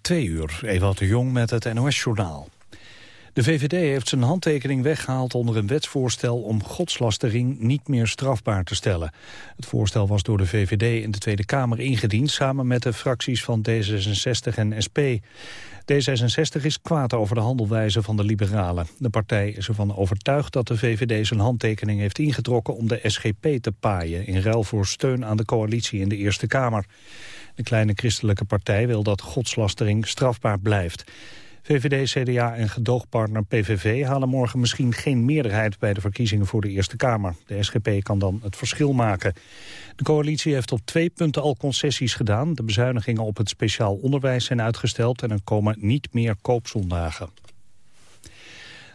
Twee uur, Ewald de Jong met het NOS-journaal. De VVD heeft zijn handtekening weggehaald onder een wetsvoorstel om godslastering niet meer strafbaar te stellen. Het voorstel was door de VVD in de Tweede Kamer ingediend samen met de fracties van D66 en SP. D66 is kwaad over de handelwijze van de liberalen. De partij is ervan overtuigd dat de VVD zijn handtekening heeft ingetrokken om de SGP te paaien in ruil voor steun aan de coalitie in de Eerste Kamer. De kleine christelijke partij wil dat godslastering strafbaar blijft. VVD, CDA en gedoogpartner PVV halen morgen misschien geen meerderheid bij de verkiezingen voor de Eerste Kamer. De SGP kan dan het verschil maken. De coalitie heeft op twee punten al concessies gedaan. De bezuinigingen op het speciaal onderwijs zijn uitgesteld en er komen niet meer koopzondagen.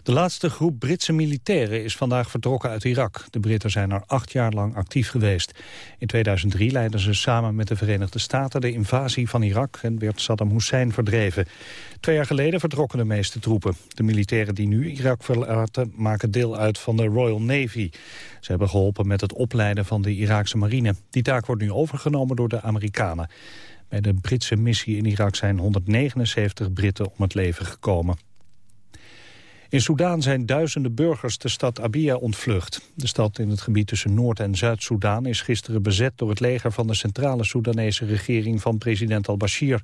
De laatste groep Britse militairen is vandaag vertrokken uit Irak. De Britten zijn er acht jaar lang actief geweest. In 2003 leidden ze samen met de Verenigde Staten de invasie van Irak... en werd Saddam Hussein verdreven. Twee jaar geleden vertrokken de meeste troepen. De militairen die nu Irak verlaten maken deel uit van de Royal Navy. Ze hebben geholpen met het opleiden van de Iraakse marine. Die taak wordt nu overgenomen door de Amerikanen. Bij de Britse missie in Irak zijn 179 Britten om het leven gekomen. In Soedan zijn duizenden burgers de stad Abia ontvlucht. De stad in het gebied tussen Noord- en Zuid-Soedan is gisteren bezet door het leger van de centrale Soedanese regering van president al-Bashir.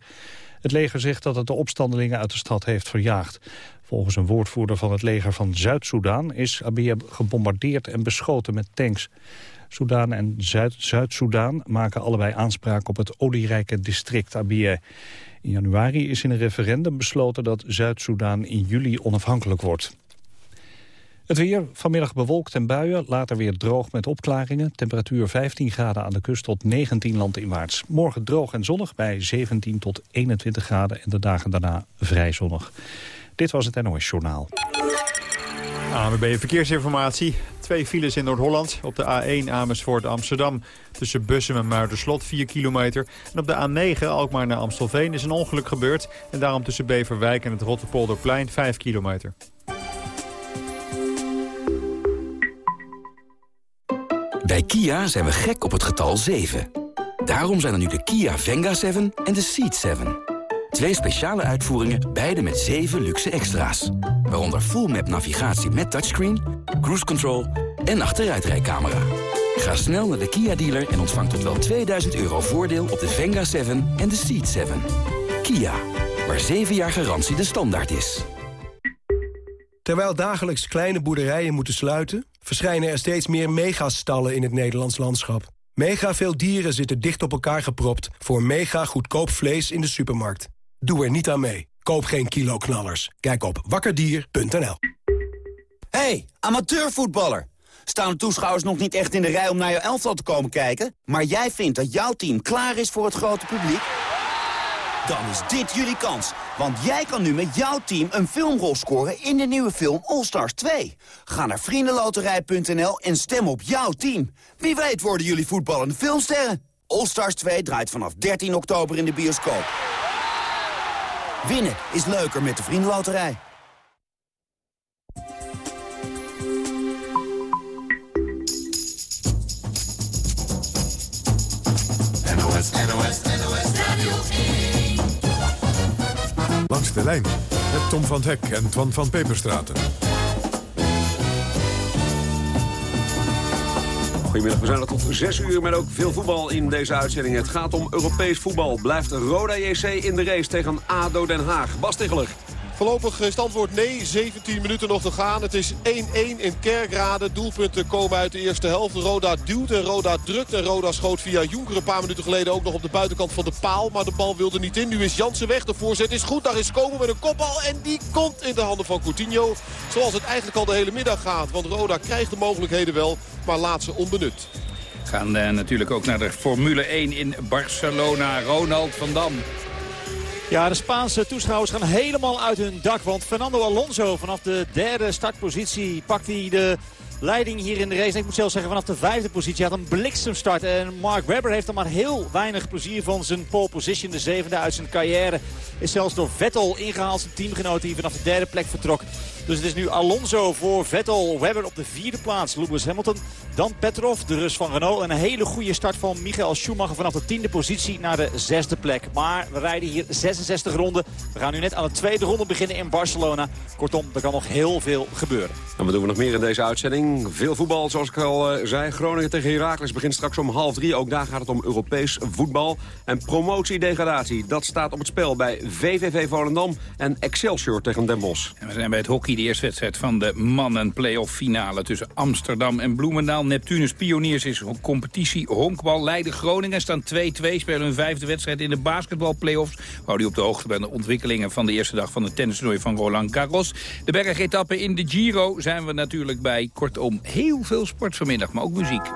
Het leger zegt dat het de opstandelingen uit de stad heeft verjaagd. Volgens een woordvoerder van het leger van Zuid-Soedan is Abia gebombardeerd en beschoten met tanks. Soedan en Zuid-Soedan maken allebei aanspraak op het olierijke district Abia. In januari is in een referendum besloten dat Zuid-Soedan in juli onafhankelijk wordt. Het weer, vanmiddag bewolkt en buien, later weer droog met opklaringen. Temperatuur 15 graden aan de kust tot 19 landinwaarts. Morgen droog en zonnig bij 17 tot 21 graden en de dagen daarna vrij zonnig. Dit was het NOS Journaal. ANWB Verkeersinformatie. Twee files in Noord-Holland. Op de A1 Amersfoort Amsterdam. Tussen Bussum en Muiderslot 4 kilometer. En op de A9 Alkmaar naar Amstelveen is een ongeluk gebeurd. En daarom tussen Beverwijk en het Rotterpolderplein 5 kilometer. Bij Kia zijn we gek op het getal 7. Daarom zijn er nu de Kia Venga 7 en de Seat 7. Twee speciale uitvoeringen, beide met 7 luxe extra's. Waaronder full map navigatie met touchscreen, cruise control en achteruitrijcamera. Ga snel naar de Kia dealer en ontvang tot wel 2000 euro voordeel op de Venga 7 en de Seat 7. Kia, waar 7 jaar garantie de standaard is. Terwijl dagelijks kleine boerderijen moeten sluiten... verschijnen er steeds meer megastallen in het Nederlands landschap. Mega veel dieren zitten dicht op elkaar gepropt... voor mega goedkoop vlees in de supermarkt. Doe er niet aan mee. Koop geen kiloknallers. Kijk op wakkerdier.nl. Hey, amateurvoetballer. Staan de toeschouwers nog niet echt in de rij om naar jouw elftal te komen kijken? Maar jij vindt dat jouw team klaar is voor het grote publiek? Dan is dit jullie kans. Want jij kan nu met jouw team een filmrol scoren in de nieuwe film All Stars 2. Ga naar vriendenloterij.nl en stem op jouw team. Wie weet worden jullie voetballende filmsterren. All Stars 2 draait vanaf 13 oktober in de bioscoop. Winnen is leuker met de Vriendenloterij. NOS, NOS, NOS Radio 1. Langs de lijn met Tom van Hek en Twan van Peperstraten. Goedemiddag, we zijn er tot 6 uur met ook veel voetbal in deze uitzending. Het gaat om Europees voetbal. Blijft Roda JC in de race tegen ADO Den Haag. Bas Ticheler. Voorlopig is antwoord nee. 17 minuten nog te gaan. Het is 1-1 in Kerkrade. Doelpunten komen uit de eerste helft. Roda duwt en Roda drukt. En Roda schoot via Jonker een paar minuten geleden ook nog op de buitenkant van de paal. Maar de bal wilde niet in. Nu is Jansen weg. De voorzet is goed. Daar is Komen met een kopbal. En die komt in de handen van Coutinho. Zoals het eigenlijk al de hele middag gaat. Want Roda krijgt de mogelijkheden wel. Maar laat ze onbenut. We gaan uh, natuurlijk ook naar de Formule 1 in Barcelona. Ronald van Dam. Ja, de Spaanse toeschouwers gaan helemaal uit hun dak. Want Fernando Alonso vanaf de derde startpositie pakt hij de leiding hier in de race. ik moet zelfs zeggen vanaf de vijfde positie. Had een bliksemstart. En Mark Webber heeft er maar heel weinig plezier van zijn pole position. De zevende uit zijn carrière is zelfs door Vettel ingehaald. Zijn teamgenoot die vanaf de derde plek vertrok. Dus het is nu Alonso voor Vettel. Webber op de vierde plaats. Lewis Hamilton. Dan Petrov, de Rus van Renault. En een hele goede start van Michael Schumacher vanaf de tiende positie naar de zesde plek. Maar we rijden hier 66 ronden. We gaan nu net aan de tweede ronde beginnen in Barcelona. Kortom, er kan nog heel veel gebeuren. En wat doen we nog meer in deze uitzending? Veel voetbal, zoals ik al uh, zei. Groningen tegen Heracles begint straks om half drie. Ook daar gaat het om Europees voetbal. En promotie-degradatie, dat staat op het spel bij VVV Volendam en Excelsior tegen Den Bosch. En we zijn bij het hockey, de eerste wedstrijd van de mannen-playoff finale tussen Amsterdam en Bloemendaal. Neptunus Pioniers is een competitie honkbal. Leiden Groningen staan 2-2, spelen hun vijfde wedstrijd in de basketbal-playoffs. Hou u op de hoogte bij de ontwikkelingen van de eerste dag van de tennistoernooi van Roland Garros. De bergetappe in de Giro zijn we natuurlijk bij. Kortom, heel veel sport vanmiddag, maar ook muziek.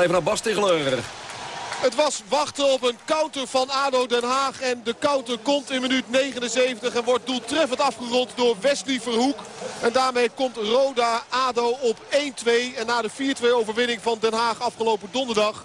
Even naar Bas. Het was wachten op een counter van ADO Den Haag. En de counter komt in minuut 79 en wordt doeltreffend afgerond door Wesley Verhoek. En daarmee komt Roda ADO op 1-2. En na de 4-2 overwinning van Den Haag afgelopen donderdag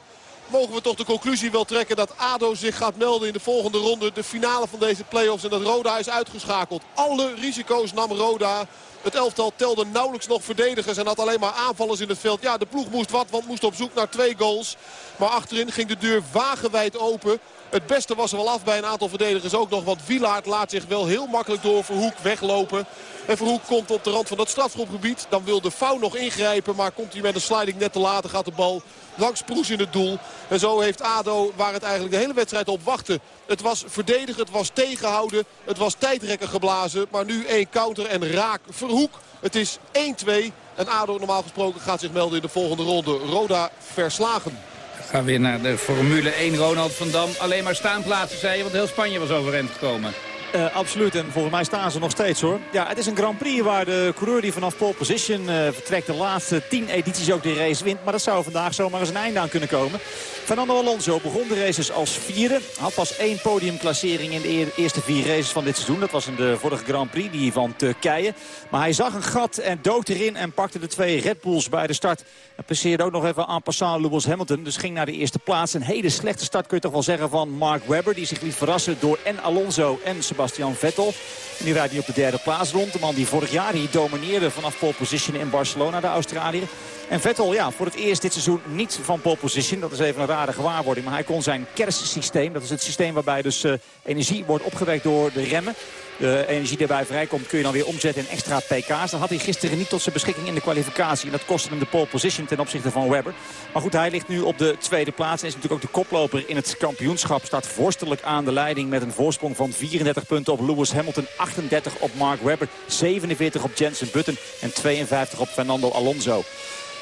mogen we toch de conclusie wel trekken dat ADO zich gaat melden in de volgende ronde. De finale van deze play-offs en dat Roda is uitgeschakeld. Alle risico's nam Roda. Het elftal telde nauwelijks nog verdedigers en had alleen maar aanvallers in het veld. Ja, de ploeg moest wat, want moest op zoek naar twee goals. Maar achterin ging de deur wagenwijd open. Het beste was er wel af bij een aantal verdedigers ook nog. Want Wielaard laat zich wel heel makkelijk door Verhoek weglopen. En Verhoek komt op de rand van dat strafschopgebied. Dan wil de Fouw nog ingrijpen. Maar komt hij met een sliding net te laat. gaat de bal langs Proes in het doel. En zo heeft ADO, waar het eigenlijk de hele wedstrijd op wachtte... Het was verdedigen, het was tegenhouden, het was tijdrekken geblazen. Maar nu één counter en raak Verhoek. Het is 1-2 en ADO normaal gesproken gaat zich melden in de volgende ronde. Roda verslagen. Gaan weer naar de Formule 1. Ronald van Dam. Alleen maar staanplaatsen, zei je, want heel Spanje was overeind gekomen. Uh, absoluut, en volgens mij staan ze nog steeds hoor. Ja, het is een Grand Prix waar de coureur die vanaf pole position uh, vertrekt... de laatste tien edities ook de race wint. Maar dat zou vandaag zomaar eens een einde aan kunnen komen. Fernando Alonso begon de races als vierde. Had pas één podiumklassering in de eerste vier races van dit seizoen. Dat was in de vorige Grand Prix, die van Turkije. Maar hij zag een gat en dook erin en pakte de twee Red Bulls bij de start. En passeerde ook nog even aan passant Lewis Hamilton. Dus ging naar de eerste plaats. Een hele slechte start kun je toch wel zeggen van Mark Webber. Die zich liet verrassen door en Alonso en Sebastian Vettel. En die rijdt nu op de derde plaats rond. De man die vorig jaar hier domineerde vanaf pole position in Barcelona, de Australiër. En Vettel, ja, voor het eerst dit seizoen niet van pole position. Dat is even een rare gewaarwording. Maar hij kon zijn kerstsysteem, dat is het systeem waarbij dus uh, energie wordt opgewekt door de remmen de energie die erbij vrijkomt kun je dan weer omzetten in extra pk's. Dat had hij gisteren niet tot zijn beschikking in de kwalificatie. En dat kostte hem de pole position ten opzichte van Webber. Maar goed, hij ligt nu op de tweede plaats. En is natuurlijk ook de koploper in het kampioenschap. Staat vorstelijk aan de leiding met een voorsprong van 34 punten op Lewis Hamilton. 38 op Mark Webber. 47 op Jensen Button. En 52 op Fernando Alonso.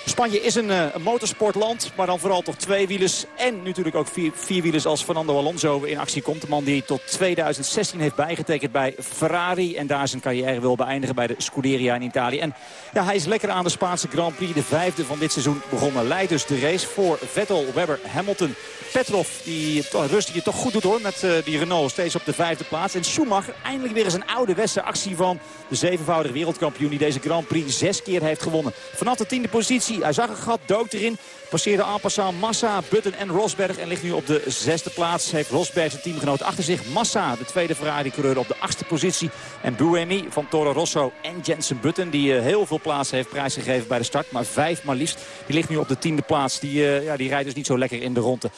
Spanje is een, uh, een, motorsportland, maar dan vooral toch tweewielers. En natuurlijk ook vier, vierwielers als Fernando Alonso in actie komt. De man die tot 2016 heeft bijgetekend bij Ferrari. En daar zijn carrière wil beëindigen bij de Scuderia in Italië. En ja, hij is lekker aan de Spaanse Grand Prix. De vijfde van dit seizoen begonnen. Leidt dus de race voor Vettel, Webber, Hamilton. Petrov, die rust die je toch goed doet hoor, met uh, die Renault. Steeds op de vijfde plaats. En Schumacher, eindelijk weer eens een oude westerse actie van de zevenvoudige wereldkampioen. Die deze Grand Prix zes keer heeft gewonnen. Vanaf de tiende positie hij zag een gat, dook erin. Passeerde en passant Massa, Button en Rosberg. En ligt nu op de zesde plaats. Heeft Rosberg zijn teamgenoot achter zich. Massa, de tweede Ferrari-coureur op de achtste positie. En Buemi van Toro Rosso en Jensen Button. Die uh, heel veel plaatsen heeft prijsgegeven bij de start. Maar vijf maar liefst. Die ligt nu op de tiende plaats. Die, uh, ja, die rijdt dus niet zo lekker in de ronde.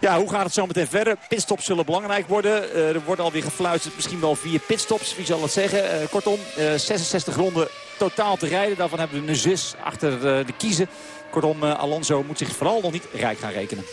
Ja, hoe gaat het zo meteen verder? Pitstops zullen belangrijk worden. Uh, er wordt alweer gefluisterd, misschien wel vier pitstops. Wie zal het zeggen? Kortom, uh, 66 ronden totaal te rijden. Daarvan hebben we een zes achter de kiezen. Kortom, Alonso moet zich vooral nog niet rijk gaan rekenen.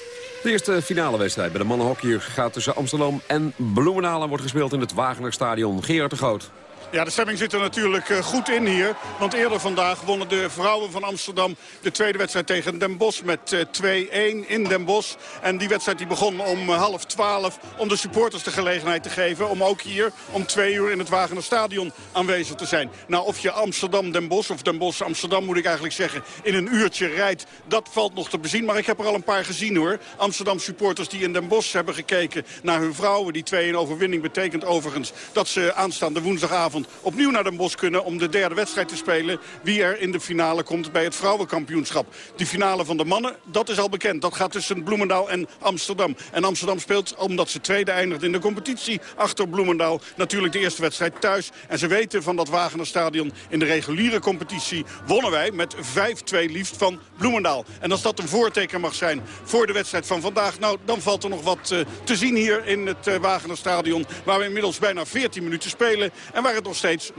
De eerste finale wedstrijd bij de mannenhockey gaat tussen Amsterdam en Bloemendaal... en wordt gespeeld in het Wagenerstadion. Gerard de Groot. Ja, de stemming zit er natuurlijk eh, goed in hier. Want eerder vandaag wonnen de vrouwen van Amsterdam de tweede wedstrijd tegen Den Bosch met 2-1 eh, in Den Bosch. En die wedstrijd die begon om eh, half twaalf om de supporters de gelegenheid te geven... om ook hier om twee uur in het Wagener Stadion aanwezig te zijn. Nou, of je Amsterdam-Den Bosch of Den Bosch-Amsterdam moet ik eigenlijk zeggen... in een uurtje rijdt, dat valt nog te bezien. Maar ik heb er al een paar gezien hoor. Amsterdam supporters die in Den Bosch hebben gekeken naar hun vrouwen. Die 2-1 overwinning betekent overigens dat ze aanstaande woensdagavond opnieuw naar Den Bosch kunnen om de derde wedstrijd te spelen. Wie er in de finale komt bij het vrouwenkampioenschap. Die finale van de mannen, dat is al bekend. Dat gaat tussen Bloemendaal en Amsterdam. En Amsterdam speelt, omdat ze tweede eindigt in de competitie... achter Bloemendaal natuurlijk de eerste wedstrijd thuis. En ze weten van dat Wagenerstadion in de reguliere competitie... wonnen wij met 5-2 liefst van Bloemendaal. En als dat een voorteken mag zijn voor de wedstrijd van vandaag... nou, dan valt er nog wat uh, te zien hier in het uh, Wagenerstadion... waar we inmiddels bijna 14 minuten spelen... en waar het nog steeds 0-0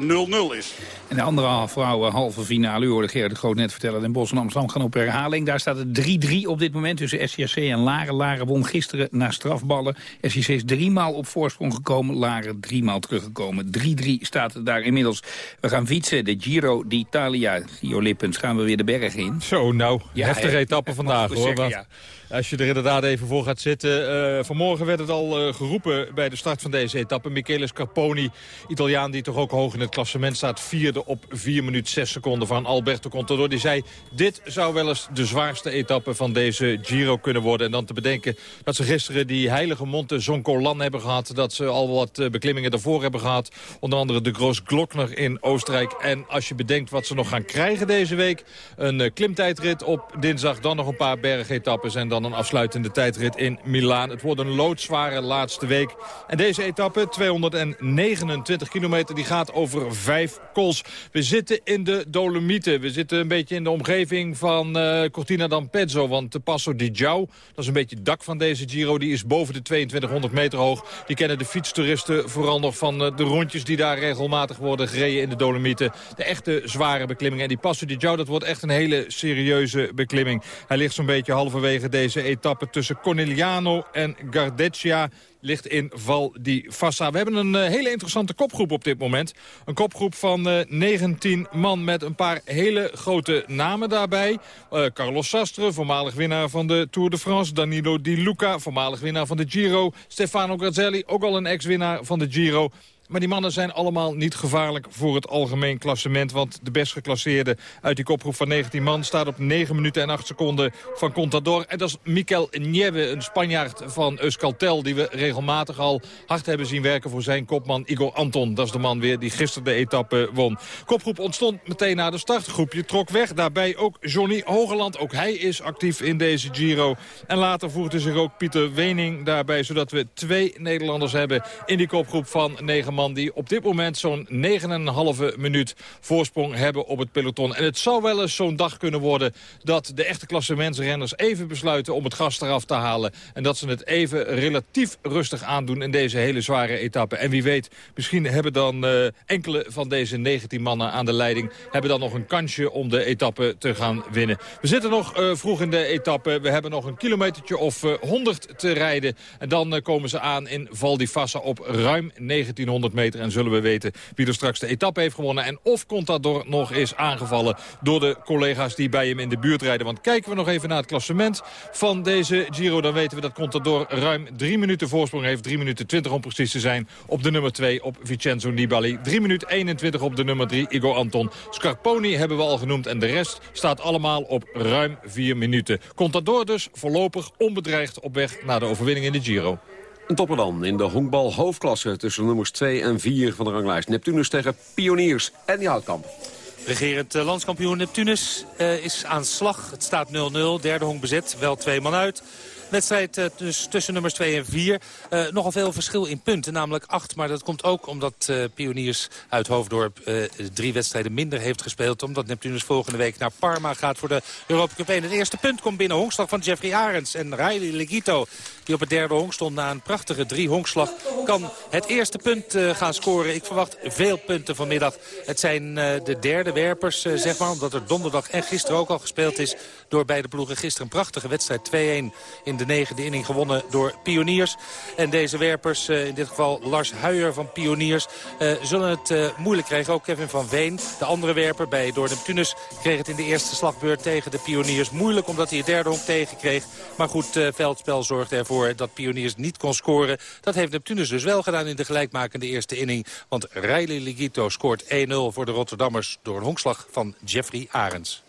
is. En de andere vrouwen halve finale, u hoorde Gerard de Groot net vertellen... in Bos en Amsterdam gaan op herhaling. Daar staat het 3-3 op dit moment tussen SCRC en Laren. Laren won gisteren naar strafballen. SCC is driemaal op voorsprong gekomen, Laren driemaal teruggekomen. 3-3 staat daar inmiddels. We gaan fietsen, de Giro d'Italia. Gio Lippens, gaan we weer de berg in. Zo, nou, ja, heftige etappe vandaag hoor. Zeggen, als je er inderdaad even voor gaat zitten. Uh, vanmorgen werd het al uh, geroepen bij de start van deze etappe. Michele Scarponi, Italiaan die toch ook hoog in het klassement staat. Vierde op 4 minuten 6 seconden van Alberto Contador. Die zei, dit zou wel eens de zwaarste etappe van deze Giro kunnen worden. En dan te bedenken dat ze gisteren die heilige Monte Zoncolan hebben gehad. Dat ze al wat uh, beklimmingen daarvoor hebben gehad. Onder andere de Groos Glockner in Oostenrijk. En als je bedenkt wat ze nog gaan krijgen deze week. Een klimtijdrit op dinsdag, dan nog een paar bergetappes. En dan een afsluitende tijdrit in Milaan. Het wordt een loodzware laatste week. En deze etappe, 229 kilometer, die gaat over vijf kools. We zitten in de Dolomieten. We zitten een beetje in de omgeving van uh, Cortina d'Ampezzo. Want de Passo di Giao, dat is een beetje het dak van deze Giro... die is boven de 2200 meter hoog. Die kennen de fietstoeristen vooral nog van uh, de rondjes... die daar regelmatig worden gereden in de Dolomieten. De echte zware beklimmingen. En die Passo di Giao, dat wordt echt een hele serieuze beklimming. Hij ligt zo'n beetje halverwege deze etappe tussen Corneliano en Gardeccia ligt in Val di Fassa. We hebben een uh, hele interessante kopgroep op dit moment. Een kopgroep van uh, 19 man met een paar hele grote namen daarbij. Uh, Carlos Sastre, voormalig winnaar van de Tour de France. Danilo Di Luca, voormalig winnaar van de Giro. Stefano Grazzelli, ook al een ex-winnaar van de Giro. Maar die mannen zijn allemaal niet gevaarlijk voor het algemeen klassement. Want de best geclasseerde uit die kopgroep van 19 man... staat op 9 minuten en 8 seconden van Contador. En dat is Mikel Nieve, een Spanjaard van Euskaltel... die we regelmatig al hard hebben zien werken voor zijn kopman Igor Anton. Dat is de man weer die gisteren de etappe won. Kopgroep ontstond meteen na de start. Groepje trok weg. Daarbij ook Johnny Hogeland. Ook hij is actief in deze Giro. En later voegde zich ook Pieter Wening daarbij... zodat we twee Nederlanders hebben in die kopgroep van 9 man die op dit moment zo'n 9,5 minuut voorsprong hebben op het peloton. En het zou wel eens zo'n dag kunnen worden dat de echte klassementsrenners even besluiten om het gas eraf te halen. En dat ze het even relatief rustig aandoen in deze hele zware etappe. En wie weet, misschien hebben dan uh, enkele van deze 19 mannen aan de leiding... hebben dan nog een kansje om de etappe te gaan winnen. We zitten nog uh, vroeg in de etappe. We hebben nog een kilometertje of uh, 100 te rijden. En dan komen ze aan in Val di op ruim 1900 meter. En zullen we weten wie er straks de etappe heeft gewonnen. En of Contador nog is aangevallen door de collega's die bij hem in de buurt rijden. Want kijken we nog even naar het klassement van deze Giro. Dan weten we dat Contador ruim drie minuten voorsprong heeft. 3 minuten 20 om precies te zijn op de nummer 2 op Vincenzo Nibali. 3 minuten 21 op de nummer 3 Igor Anton. Scarponi hebben we al genoemd en de rest staat allemaal op ruim 4 minuten. Contador dus voorlopig onbedreigd op weg naar de overwinning in de Giro. Een topper dan in de honkbal hoofdklasse tussen nummers 2 en 4 van de ranglijst. Neptunus tegen Pioniers en die Houtkamp. Regerend landskampioen Neptunus uh, is aan slag. Het staat 0-0, derde honk bezet, wel twee man uit. Wedstrijd uh, dus tussen nummers 2 en 4. Uh, nogal veel verschil in punten, namelijk 8. Maar dat komt ook omdat uh, Pioniers uit Hoofddorp drie wedstrijden minder heeft gespeeld. Omdat Neptunus volgende week naar Parma gaat voor de Europa Cup 1. Het eerste punt komt binnen honkslag van Jeffrey Arends en Riley Legito. Die op het derde honk stond na een prachtige drie honkslag. Kan het eerste punt gaan scoren. Ik verwacht veel punten vanmiddag. Het zijn de derde werpers, zeg maar. Omdat er donderdag en gisteren ook al gespeeld is door beide ploegen. Gisteren een prachtige wedstrijd 2-1 in de negende inning gewonnen door Pioniers. En deze werpers, in dit geval Lars Huijer van Pioniers, zullen het moeilijk krijgen. Ook Kevin van Veen, de andere werper bij Door Neptunus, kreeg het in de eerste slagbeurt tegen de Pioniers moeilijk. Omdat hij het derde honk tegenkreeg. Maar goed, veldspel zorgde ervoor dat Pioniers niet kon scoren. Dat heeft Neptunus dus wel gedaan in de gelijkmakende eerste inning. Want Riley Ligito scoort 1-0 voor de Rotterdammers door een honkslag van Jeffrey Arends.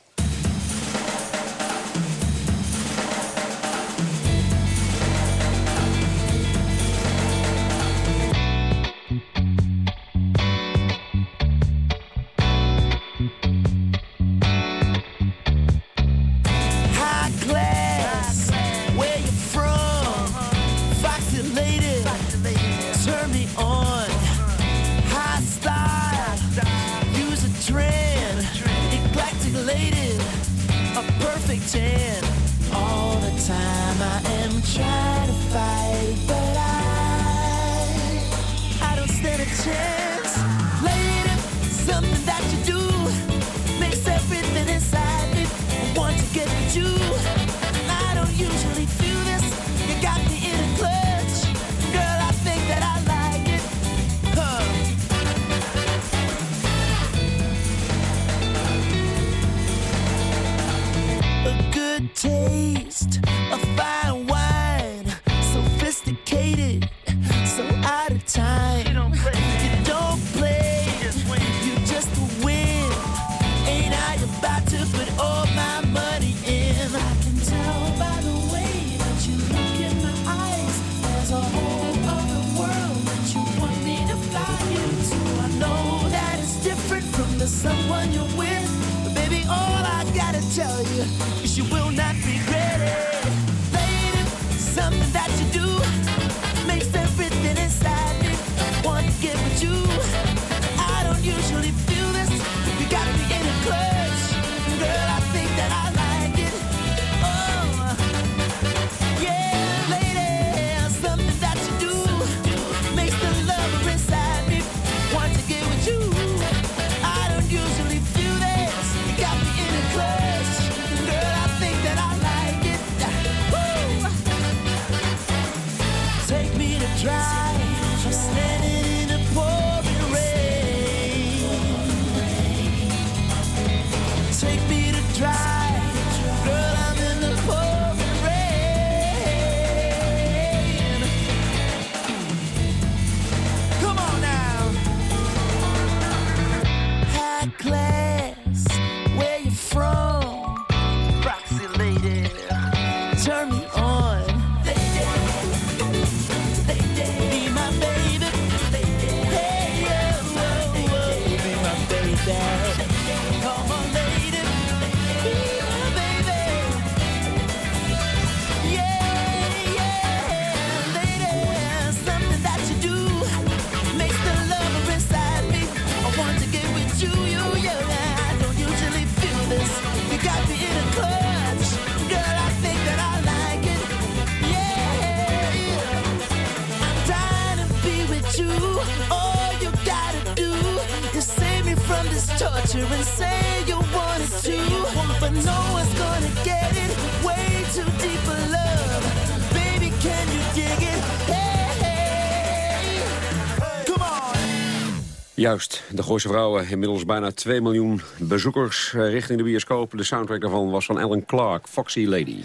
De Gooise Vrouwen. Inmiddels bijna 2 miljoen bezoekers eh, richting de bioscoop. De soundtrack daarvan was van Alan Clark, Foxy Lady.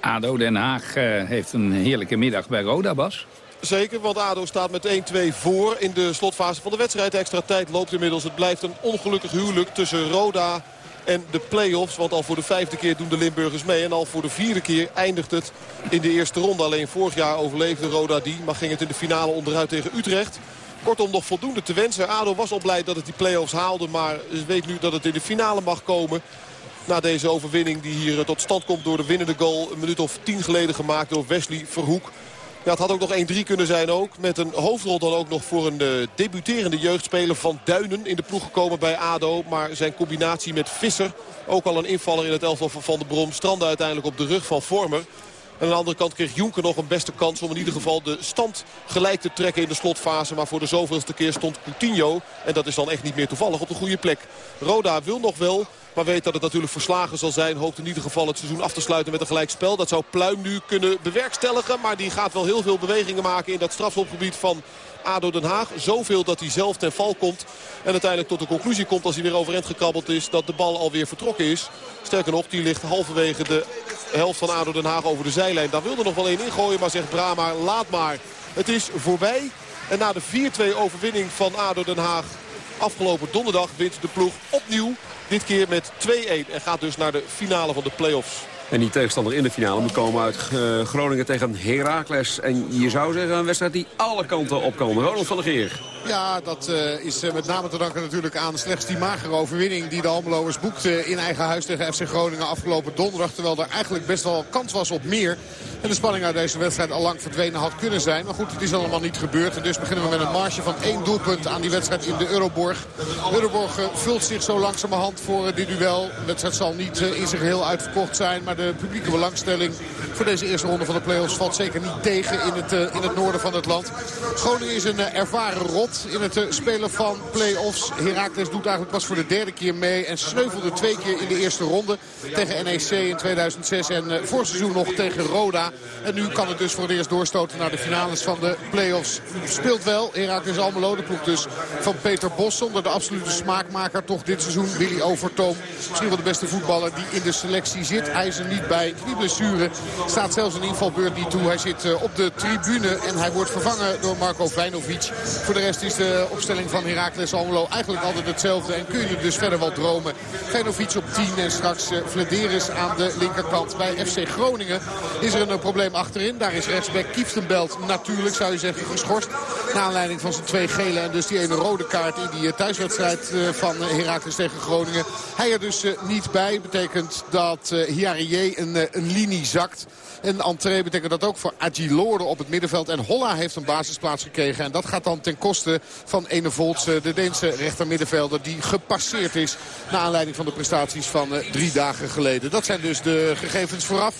ADO Den Haag eh, heeft een heerlijke middag bij Roda, Bas. Zeker, want ADO staat met 1-2 voor in de slotfase van de wedstrijd. De extra tijd loopt inmiddels. Het blijft een ongelukkig huwelijk tussen Roda en de play-offs. Want al voor de vijfde keer doen de Limburgers mee. En al voor de vierde keer eindigt het in de eerste ronde. Alleen vorig jaar overleefde Roda die. Maar ging het in de finale onderuit tegen Utrecht. Kortom nog voldoende te wensen. ADO was al blij dat het die play-offs haalde. Maar weet nu dat het in de finale mag komen. Na deze overwinning die hier tot stand komt door de winnende goal. Een minuut of tien geleden gemaakt door Wesley Verhoek. Ja, het had ook nog 1-3 kunnen zijn ook. Met een hoofdrol dan ook nog voor een uh, debuterende jeugdspeler van Duinen in de ploeg gekomen bij ADO. Maar zijn combinatie met Visser, ook al een invaller in het elftal van Van der Brom, strandde uiteindelijk op de rug van Vormer. En aan de andere kant kreeg Jonker nog een beste kans om in ieder geval de stand gelijk te trekken in de slotfase. Maar voor de zoveelste keer stond Coutinho. En dat is dan echt niet meer toevallig op de goede plek. Roda wil nog wel, maar weet dat het natuurlijk verslagen zal zijn. Hoopt in ieder geval het seizoen af te sluiten met een gelijkspel. Dat zou Pluim nu kunnen bewerkstelligen. Maar die gaat wel heel veel bewegingen maken in dat strafschopgebied van ADO Den Haag. Zoveel dat hij zelf ten val komt. En uiteindelijk tot de conclusie komt als hij weer overeind gekrabbeld is... dat de bal alweer vertrokken is. Sterker nog, die ligt halverwege de helft van ADO Den Haag over de zijlijn. Daar wilde nog wel één ingooien, maar zegt Brama, laat maar. Het is voorbij. En na de 4-2 overwinning van ADO Den Haag afgelopen donderdag wint de ploeg opnieuw. Dit keer met 2-1 en gaat dus naar de finale van de play-offs. En die tegenstander in de finale moet komen uit uh, Groningen tegen Heracles. En je zou zeggen een wedstrijd die alle kanten opkomen. Ronald van der Geer. Ja, dat uh, is uh, met name te danken natuurlijk aan slechts die magere overwinning die de Almeloers boekten in eigen huis tegen FC Groningen afgelopen donderdag. Terwijl er eigenlijk best wel kans was op meer. En de spanning uit deze wedstrijd al lang verdwenen had kunnen zijn. Maar goed, het is allemaal niet gebeurd. En dus beginnen we met een marge van één doelpunt aan die wedstrijd in de Euroborg. Euroborg vult zich zo langzamerhand voor dit duel. De wedstrijd zal niet in zijn geheel uitverkocht zijn. Maar de publieke belangstelling voor deze eerste ronde van de play-offs valt zeker niet tegen in het, in het noorden van het land. Groningen is een ervaren rot in het spelen van play-offs. Heracles doet eigenlijk pas voor de derde keer mee. En sneuvelde twee keer in de eerste ronde tegen NEC in 2006. En voor seizoen nog tegen Roda. En nu kan het dus voor het eerst doorstoten naar de finales van de play-offs. Speelt wel Heracles Almelo, de ploeg dus van Peter Bos. Zonder de absolute smaakmaker toch dit seizoen Willy Overtoom. Misschien wel de beste voetballer die in de selectie zit. Niet bij. Knieblessure. Staat zelfs een invalbeurt niet toe. Hij zit uh, op de tribune en hij wordt vervangen door Marco Vajnovic. Voor de rest is de opstelling van Heracles Almelo eigenlijk altijd hetzelfde. En kun je dus verder wel dromen. Vajnovic op 10 en straks uh, Flederis aan de linkerkant. Bij FC Groningen is er een uh, probleem achterin. Daar is rechtsback Kieftenbelt natuurlijk zou je zeggen geschorst. Naar aanleiding van zijn twee gele en dus die ene rode kaart in die thuiswedstrijd van Heracles tegen Groningen. Hij er dus niet bij. Betekent dat Een, een linie zakt. En entree betekent dat ook voor Agilore op het middenveld. En Holla heeft een basisplaats gekregen. En dat gaat dan ten koste van Ene Volts, de Deense rechtermiddenvelder. Die gepasseerd is naar aanleiding van de prestaties van uh, drie dagen geleden. Dat zijn dus de gegevens vooraf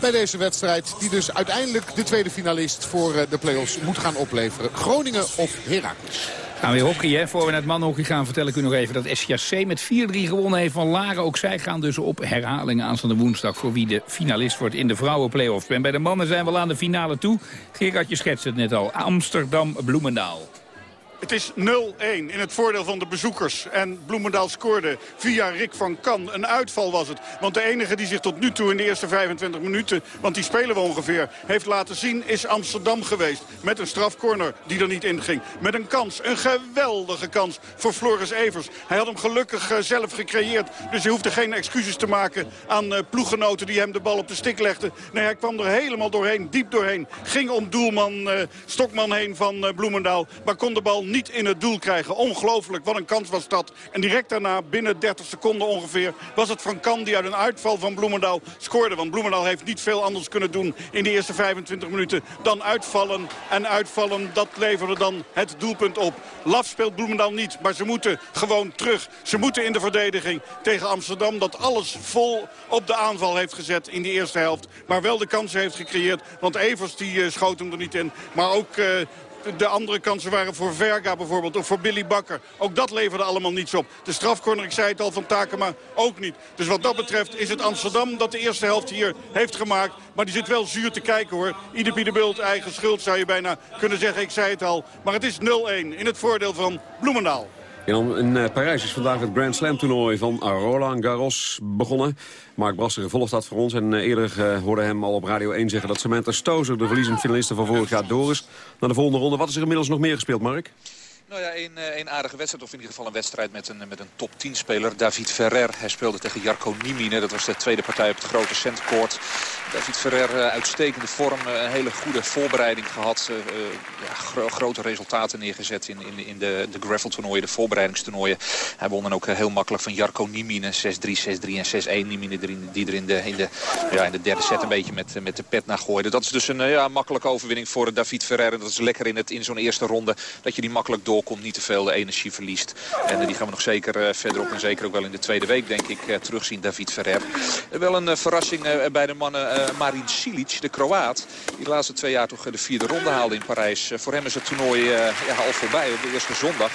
bij deze wedstrijd. Die dus uiteindelijk de tweede finalist voor de play-offs moet gaan opleveren. Groningen of Heracles. Gaan weer hockey? Voor we naar het mannenhockey gaan, vertel ik u nog even dat SJC met 4-3 gewonnen heeft van Laren. Ook zij gaan dus op herhaling aanstaande woensdag voor wie de finalist wordt in de vrouwenplayoffs. En bij de mannen zijn we al aan de finale toe. Gerard, je schetst het net al. Amsterdam-Bloemendaal. Het is 0-1 in het voordeel van de bezoekers. En Bloemendaal scoorde via Rick van Kan. Een uitval was het. Want de enige die zich tot nu toe in de eerste 25 minuten... want die spelen we ongeveer, heeft laten zien... is Amsterdam geweest. Met een strafcorner die er niet in ging. Met een kans, een geweldige kans voor Floris Evers. Hij had hem gelukkig uh, zelf gecreëerd. Dus hij hoefde geen excuses te maken aan uh, ploeggenoten... die hem de bal op de stik legden. Nee, hij kwam er helemaal doorheen, diep doorheen. Ging om doelman uh, Stokman heen van Bloemendaal. Maar kon de bal niet in het doel krijgen. Ongelooflijk, wat een kans was dat. En direct daarna, binnen 30 seconden ongeveer... was het Van Kan die uit een uitval van Bloemendaal scoorde. Want Bloemendaal heeft niet veel anders kunnen doen in de eerste 25 minuten... dan uitvallen en uitvallen. Dat leverde dan het doelpunt op. Laf speelt Bloemendaal niet, maar ze moeten gewoon terug. Ze moeten in de verdediging tegen Amsterdam... dat alles vol op de aanval heeft gezet in de eerste helft. Maar wel de kansen heeft gecreëerd. Want Evers die uh, schoot hem er niet in. Maar ook... Uh, De, de andere kansen waren voor Verga bijvoorbeeld of voor Billy Bakker. Ook dat leverde allemaal niets op. De strafcorner, ik zei het al, van Takema ook niet. Dus wat dat betreft is het Amsterdam dat de eerste helft hier heeft gemaakt. Maar die zit wel zuur te kijken hoor. Ieder Bult eigen schuld zou je bijna kunnen zeggen. Ik zei het al. Maar het is 0-1 in het voordeel van Bloemendaal. In, eh, Parijs is vandaag het Grand Slam toernooi van Roland Garros begonnen. Mark Brasser volgt dat voor ons. En eh, eerder uh, hoorde hem al op Radio 1 zeggen dat Samantha Stozer... de verliezend finaliste van vorig jaar door is. Naar de volgende ronde. Wat is er inmiddels nog meer gespeeld, Mark? Nou ja, een, een aardige wedstrijd. Of in ieder geval een wedstrijd met een, met een top 10 speler. David Ferrer. Hij speelde tegen Jarko Niemine. Dat was de tweede partij op het grote centcourt. David Ferrer uitstekende vorm. Een hele goede voorbereiding gehad. Ja, gro grote resultaten neergezet in, in, in de, de gravel toernooien, de voorbereidingstoernooien. Hij won dan ook heel makkelijk van Jarko Niemine. 6-3, 6-3 en 6-1. Niemine die er in de, in, de, ja, in de derde set een beetje met, met de pet naar gooide. Dat is dus een ja, makkelijke overwinning voor David Ferrer. En dat is lekker in, het, in zo'n eerste ronde. Dat je die makkelijk doorkomt, niet te veel energie verliest. En die gaan we nog zeker verderop en zeker ook wel in de tweede week denk ik terugzien, David Ferrer. wel een verrassing bij de mannen Marin Silic, de Kroaat. Die de laatste twee jaar toch de vierde ronde haalde in Parijs. voor hem is het toernooi ja, al voorbij op de eerste zondag.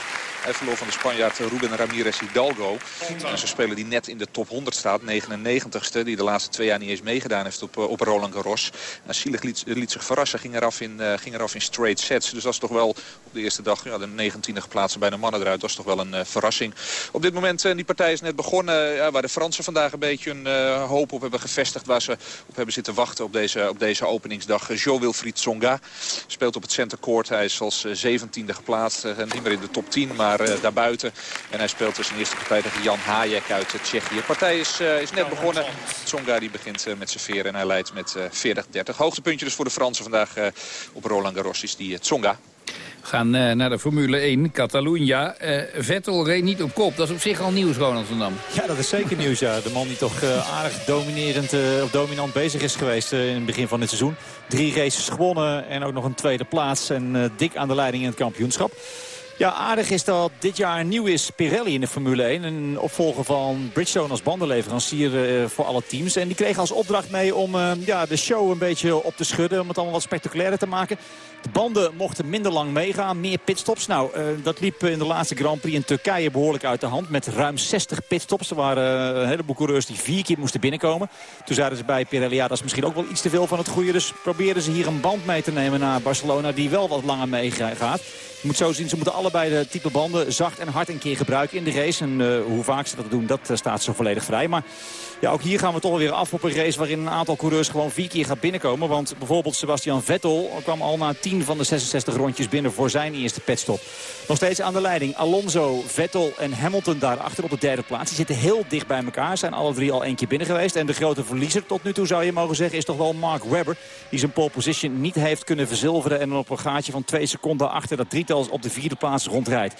Hij van de Spanjaard Ruben Ramirez Hidalgo. En ze spelen die net in de top 100 staat, 99ste. Die de laatste twee jaar niet eens meegedaan heeft op, op Roland Garros. En Sielig liet, liet, zich verrassen, ging eraf, in, uh, ging eraf in straight sets. Dus dat is toch wel op de eerste dag ja, de 19e geplaatst bij de mannen eruit. Dat is toch wel een uh, verrassing. Op dit moment, die partij is net begonnen. Waar de Fransen vandaag een beetje een hoop op hebben gevestigd. Waar ze op hebben zitten wachten op deze, op deze openingsdag. Jo Wilfried Tsonga speelt op het center court. Hij is als 17e geplaatst. niet meer in de top 10, maar uh, daarbuiten. En hij speelt dus een eerste partij tegen Jan Hayek uit Tsjechië. De partij is, uh, is net begonnen. Tsonga die begint met zijn veren en hij leidt met 40-30. Hoogtepuntje dus voor de Fransen vandaag op Roland Garros is die Tsonga. We gaan uh, naar de Formule 1, Catalunya. Uh, Vettel reed niet op kop. Dat is op zich al nieuws, Ronald van Dam. Ja, dat is zeker nieuws, ja. De man die toch uh, aardig dominerend, of dominant bezig is geweest in het begin van het seizoen. Drie races gewonnen en ook nog een tweede plaats. En dik aan de leiding in het kampioenschap. Ja, aardig is dat dit jaar nieuw is Pirelli in de Formule 1. Een opvolger van Bridgestone als bandenleverancier uh, voor alle teams. En die kreeg als opdracht mee om uh, ja, de show een beetje op te schudden. Om het allemaal wat spectaculairder te maken. De banden mochten minder lang meegaan, meer pitstops. Nou, uh, dat liep in de laatste Grand Prix in Turkije behoorlijk uit de hand. Met ruim 60 pitstops. Er waren een heleboel coureurs die vier keer moesten binnenkomen. Toen zeiden ze bij Pirelli, ja, dat is misschien ook wel iets te veel van het goede. Dus probeerden ze hier een band mee te nemen naar Barcelona die wel wat langer meegaat. Je moet zo zien, ze moeten allebei de type banden zacht en hard een keer gebruiken in de race. En uh, hoe vaak ze dat doen, dat uh, staat zo volledig vrij. Maar ja, ook hier gaan we toch weer af op een race waarin een aantal coureurs gewoon vier keer gaat binnenkomen. Want bijvoorbeeld Sebastian Vettel kwam al na 10 van de 66 rondjes binnen voor zijn eerste petstop. Nog steeds aan de leiding. Alonso, Vettel en Hamilton daarachter op de derde plaats. Die zitten heel dicht bij elkaar. Zijn alle drie al één keer binnen geweest. En de grote verliezer tot nu toe zou je mogen zeggen is toch wel Mark Webber. Die zijn pole position niet heeft kunnen verzilveren. En op een gaatje van twee seconden achter dat drietal op de vierde plaats rondrijdt.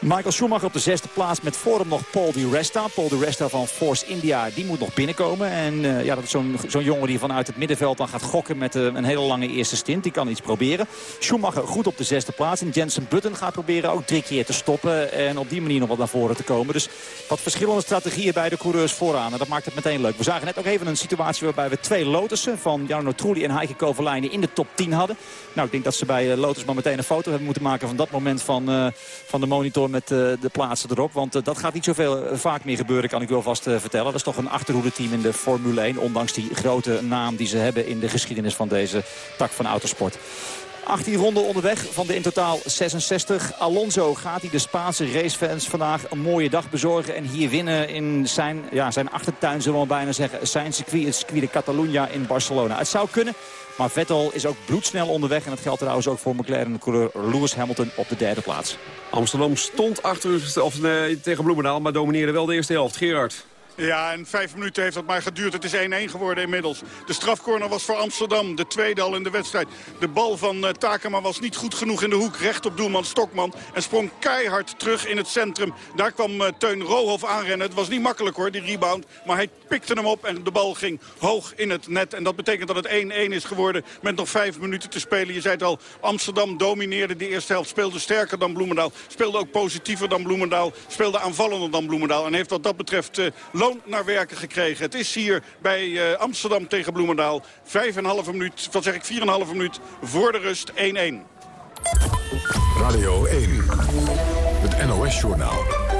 Michael Schumacher op de zesde plaats met voor hem nog Paul Di Resta. Paul Di Resta van Force India, die moet nog binnenkomen. En uh, ja, dat is zo'n zo'n jongen die vanuit het middenveld dan gaat gokken met uh, een hele lange eerste stint. Die kan iets proberen. Schumacher goed op de zesde plaats. En Jensen Button gaat proberen ook drie keer te stoppen. En op die manier nog wat naar voren te komen. Dus wat verschillende strategieën bij de coureurs vooraan. En dat maakt het meteen leuk. We zagen net ook even een situatie waarbij we twee Lotussen van Jarno Trulli en Heike Kovalainen in de top 10 hadden. Nou, ik denk dat ze bij uh, Lotus maar meteen een foto hebben moeten maken van dat moment van, van de monitor met uh, de plaatsen erop. Want uh, dat gaat niet zoveel uh, vaak meer gebeuren, kan ik wel vast vertellen. Dat is toch een achterhoede team in de Formule 1. Ondanks die grote naam die ze hebben in de geschiedenis van deze tak van autosport. 18 ronden onderweg van de in totaal 66. Alonso gaat hij de Spaanse racefans vandaag een mooie dag bezorgen. En hier winnen in zijn, ja, zijn achtertuin, zullen we bijna zeggen. Zijn circuit, het circuit de Catalunya in Barcelona. Het zou kunnen, maar Vettel is ook bloedsnel onderweg. En dat geldt trouwens ook voor McLaren-coureur Lewis Hamilton op de derde plaats. Amsterdam stond achter of, tegen Bloemendaal, maar domineerde wel de eerste helft. Gerard. Ja, en vijf minuten heeft dat maar geduurd. Het is 1-1 geworden inmiddels. De strafcorner was voor Amsterdam. De tweede al in de wedstrijd. De bal van uh, Takema was niet goed genoeg in de hoek. Recht op doelman Stokman. En sprong keihard terug in het centrum. Daar kwam uh, Teun Rohoff aanrennen. Het was niet makkelijk hoor, die rebound. Maar hij pikte hem op en de bal ging hoog in het net. En dat betekent dat het 1-1 is geworden met nog vijf minuten te spelen. Je zei het al, Amsterdam domineerde de eerste helft. Speelde sterker dan Bloemendaal. Speelde ook positiever dan Bloemendaal. Speelde aanvallender dan Bloemendaal. En heeft wat dat betreft uh, loon naar werken gekregen. Het is hier bij uh, Amsterdam tegen Bloemendaal. 5,5 minuut, wat zeg ik, 4,5 minuut voor de rust 1-1. Radio 1, het NOS-journaal.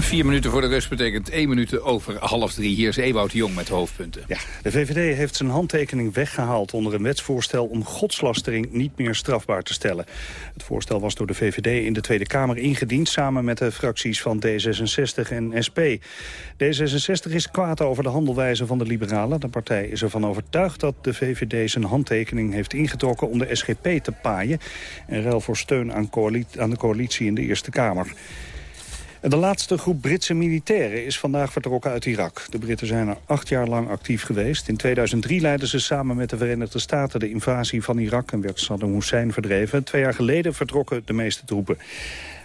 Vier minuten voor de rust betekent één minuut over half drie. Hier is Ewout Jong met hoofdpunten. Ja, de VVD heeft zijn handtekening weggehaald onder een wetsvoorstel om godslastering niet meer strafbaar te stellen. Het voorstel was door de VVD in de Tweede Kamer ingediend samen met de fracties van D66 en SP. D66 is kwaad over de handelwijze van de liberalen. De partij is ervan overtuigd dat de VVD zijn handtekening heeft ingetrokken om de SGP te paaien. En ruil voor steun aan, aan de coalitie in de Eerste Kamer. De laatste groep Britse militairen is vandaag vertrokken uit Irak. De Britten zijn er acht jaar lang actief geweest. In 2003 leidden ze samen met de Verenigde Staten de invasie van Irak... en werd Saddam Hussein verdreven. Twee jaar geleden vertrokken de meeste troepen.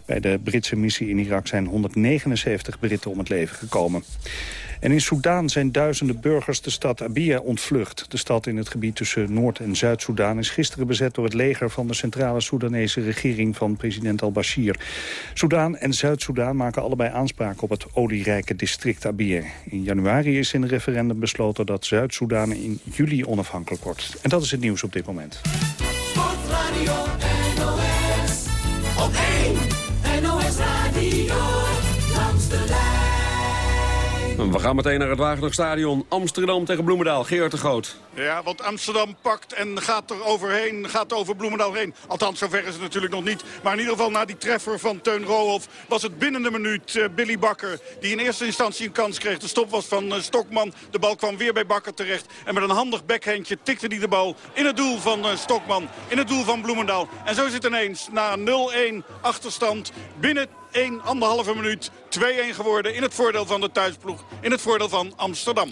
Bij de Britse missie in Irak zijn 179 Britten om het leven gekomen. En in Soedan zijn duizenden burgers de stad Abyei ontvlucht. De stad in het gebied tussen Noord- en Zuid-Soedan is gisteren bezet door het leger van de centrale Soedanese regering van president al-Bashir. Soedan en Zuid-Soedan maken allebei aanspraak op het olierijke district Abyei. In januari is in een referendum besloten dat Zuid-Soedan in juli onafhankelijk wordt. En dat is het nieuws op dit moment. Sportradio We gaan meteen naar het Wagener Stadion. Amsterdam tegen Bloemendaal. Geert de Groot. Ja, want Amsterdam pakt en gaat er overheen, gaat over Bloemendaal heen. Althans, zover is het natuurlijk nog niet. Maar in ieder geval na die treffer van Teun Roohoff was het binnen de minuut eh, Billy Bakker... die in eerste instantie een kans kreeg. De stop was van eh, Stokman. De bal kwam weer bij Bakker terecht. En met een handig backhandje tikte hij de bal in het doel van eh, Stokman. In het doel van Bloemendaal. En zo zit ineens na 0-1 achterstand binnen 1, anderhalve minuut 2-1 geworden in het voordeel van de thuisploeg. In het voordeel van Amsterdam.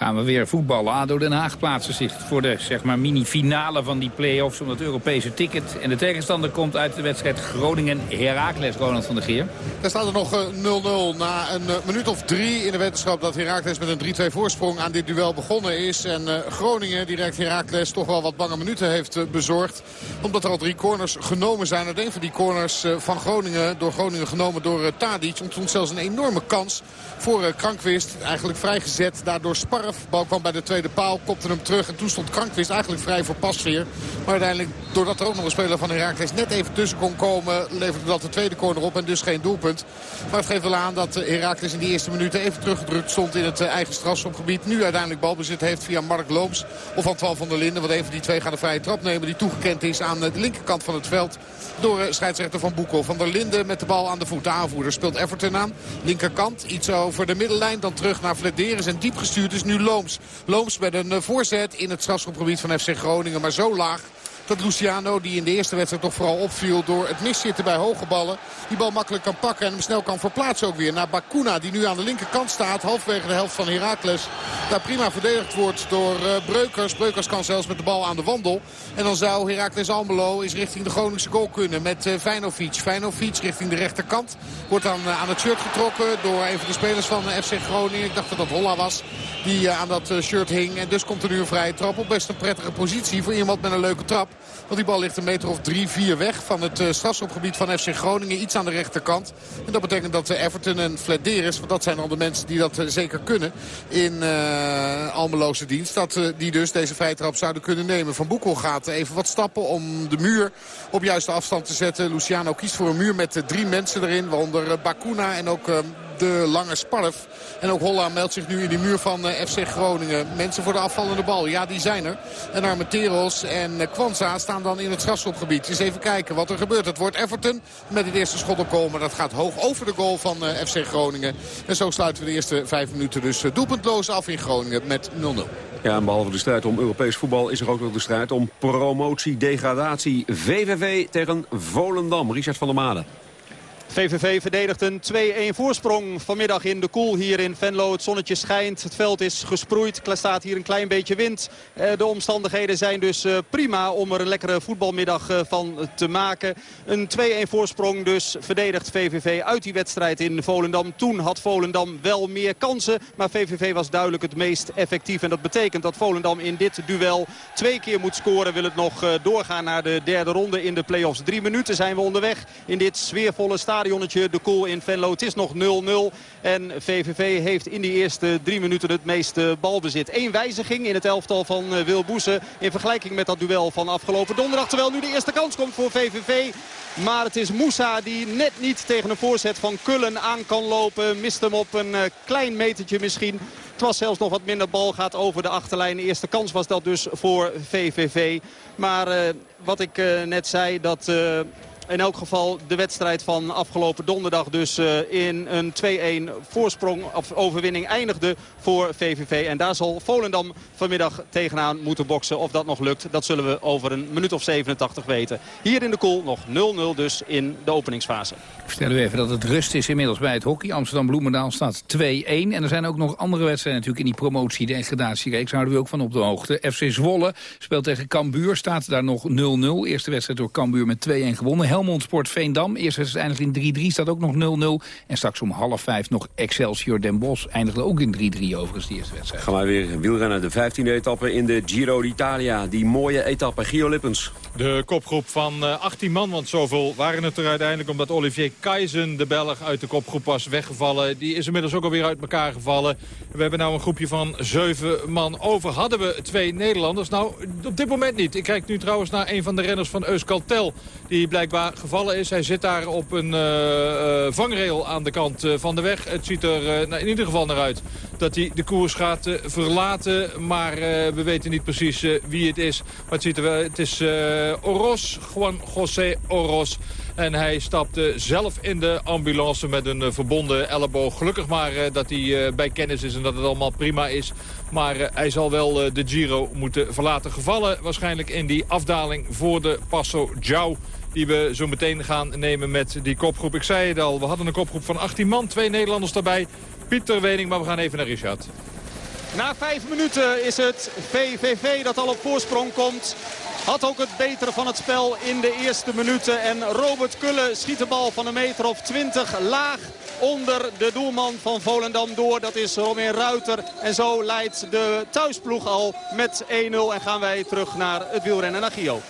Gaan we weer voetballen. ADO Den Haag plaatsen zich voor de zeg maar, mini-finale van die play-offs... om het Europese ticket. En de tegenstander komt uit de wedstrijd Groningen-Heracles, Ronald van der Geer. Er staat er nog eh, 0-0 na een eh, minuut of drie in de wetenschap dat Heracles met een 3-2 voorsprong aan dit duel begonnen is. En eh, Groningen direct Heracles toch wel wat bange minuten heeft eh, bezorgd. Omdat er al drie corners genomen zijn. Uit een van die corners eh, van Groningen, door Groningen genomen door eh, Tadic. Ontstond zelfs een enorme kans voor eh, Krankwist. Eigenlijk vrijgezet, daardoor Sparf. Bal kwam bij de tweede paal, kopte hem terug. En toen stond Krankwist eigenlijk vrij voor Pasveer. Maar uiteindelijk, doordat er ook nog een speler van Heracles net even tussen kon komen... leverde dat de tweede corner op en dus geen doelpunt. Maar het geeft wel aan dat eh, Heracles in die eerste minuten even teruggedrukt stond... in het eh, eigen strafschopgebied. Nu uiteindelijk balbezit heeft via Mark Looms of Antoine van der Linden. Want een van die twee gaat een vrije trap nemen die toegekend is aan eh, de linkerkant van het veld. Door scheidsrechter Van Boekel. Van der Linden met de bal aan de voet. De aanvoerder speelt Everton aan. Linkerkant, iets over de middenlijn. Dan terug naar Vladeris en diep gestuurd is nu Looms. Looms met een eh, voorzet in het strafschopgebied van FC Groningen. Maar zo laag dat Luciano, die in de eerste wedstrijd toch vooral opviel door het miszitten bij hoge ballen, die bal makkelijk kan pakken en hem snel kan verplaatsen ook weer naar Bakuna, die nu aan de linkerkant staat, halfwege de helft van Heracles. Daar prima verdedigd wordt door eh, Breukers. Breukers kan zelfs met de bal aan de wandel. En dan zou Heracles Almelo eens richting de Groningse goal kunnen met uh, Feyenoord. Feyenoord richting de rechterkant. Wordt dan eh, aan het shirt getrokken door een van de spelers van eh, FC Groningen. Ik dacht dat dat Holla was die eh, aan dat eh, shirt hing. En dus komt er nu een vrije trap op. Best een prettige positie voor iemand met een leuke trap. Want die bal ligt een meter of drie, vier weg van het eh, strafschopgebied van FC Groningen. Iets aan de rechterkant. En dat betekent dat eh, Everton en Flederis, want dat zijn al de mensen die dat eh, zeker kunnen in Almeloze dienst. Dat die dus deze vrije trap zouden kunnen nemen. Van Boekel gaat even wat stappen om de muur op juiste afstand te zetten. Luciano kiest voor een muur met drie mensen erin. Waaronder Bakuna en ook... de lange Sparf. En ook Holla meldt zich nu in die muur van eh, FC Groningen. Mensen voor de afvallende bal, ja die zijn er. En Armenteros en eh, Kwanza staan dan in het strafschopgebied. Dus even kijken wat er gebeurt. Het wordt Everton met het eerste schot op goal. Maar dat gaat hoog over de goal van eh, FC Groningen. En zo sluiten we de eerste vijf minuten dus doelpuntloos af in Groningen met 0-0. Ja, en behalve de strijd om Europees voetbal is er ook nog de strijd om promotie, degradatie. VVV tegen Volendam. Richard van der Made. VVV verdedigt een 2-1 voorsprong vanmiddag in de koel hier in Venlo. Het zonnetje schijnt, het veld is gesproeid. Er staat hier een klein beetje wind. Eh, De omstandigheden zijn dus eh, prima om er een lekkere voetbalmiddag eh, van te maken. Een 2-1 voorsprong dus verdedigt VVV uit die wedstrijd in Volendam. Toen had Volendam wel meer kansen, maar VVV was duidelijk het meest effectief. En dat betekent dat Volendam in dit duel twee keer moet scoren. Wil het nog doorgaan naar de derde ronde in de play-offs. Drie minuten zijn we onderweg in dit sfeervolle stadion stadionnetje De Koel in Venlo. Het is nog 0-0 en VVV heeft in die eerste drie minuten het meeste balbezit. Eén wijziging in het elftal van eh, Wil Boesen in vergelijking met dat duel van afgelopen donderdag. Terwijl nu de eerste kans komt voor VVV. Maar het is Moussa die net niet tegen een voorzet van Kullen aan kan lopen. Mist hem op een eh, klein metertje misschien. Het was zelfs nog wat minder bal gaat over de achterlijn. De eerste kans was dat dus voor VVV. Maar uh, wat ik net zei, dat in elk geval de wedstrijd van afgelopen donderdag dus uh, in een 2-1 voorsprong of overwinning eindigde voor VVV. En daar zal Volendam vanmiddag tegenaan moeten boksen. Of dat nog lukt, dat zullen we over een minuut of 87 weten. Hier in de koel nog 0-0 dus in de openingsfase. Ik vertel u even dat het rust is inmiddels bij het hockey. Amsterdam-Bloemendaal staat 2-1. En er zijn ook nog andere wedstrijden natuurlijk in die promotie, de degradatiereeks. Houden we ook van op de hoogte. FC Zwolle speelt tegen Cambuur, staat daar nog 0-0. Eerste wedstrijd door Cambuur met 2-1 gewonnen. Helmond Sport Veendam, eerste wedstrijd eindigt in 3-3, staat ook nog 0-0. En straks om half vijf nog Excelsior Den Bosch, eindigde ook in 3-3 overigens die eerste wedstrijd. Gaan wij weer wielrennen, de 15e etappe in de Giro d'Italia. Die mooie etappe, Gio Lippens. De kopgroep van uh, 18 man, want zoveel waren het er uiteindelijk... omdat Olivier Keizen, de Belg, uit de kopgroep was weggevallen. Die is inmiddels ook alweer uit elkaar gevallen. We hebben nou een groepje van 7 man over. Hadden we twee Nederlanders? Nou, op dit moment niet. Ik kijk nu trouwens naar een van de renners van Euskaltel... die blijkbaar gevallen is. Hij zit daar op een uh, uh, vangrail aan de kant uh, van de weg. Het ziet er nou, in ieder geval naar uit dat hij de koers gaat verlaten. Maar we weten niet precies wie het is. Maar het, ziet er, het is Oros, Juan José Oros. En hij stapte zelf in de ambulance met een verbonden elleboog. Gelukkig maar dat hij bij kennis is en dat het allemaal prima is. Maar hij zal wel de Giro moeten verlaten. Gevallen waarschijnlijk in die afdaling voor de Passo Giao die we zo meteen gaan nemen met die kopgroep. Ik zei het al, we hadden een kopgroep van 18 man, twee Nederlanders daarbij. Pieter Wening, maar we gaan even naar Richard. Na vijf minuten is het VVV dat al op voorsprong komt. Had ook het betere van het spel in de eerste minuten. En Robert Kulle schiet de bal van een meter of 20 laag onder de doelman van Volendam door. Dat is Romein Ruiter. En zo leidt de thuisploeg al met 1-0. En gaan wij terug naar het wielrennen naar Gio.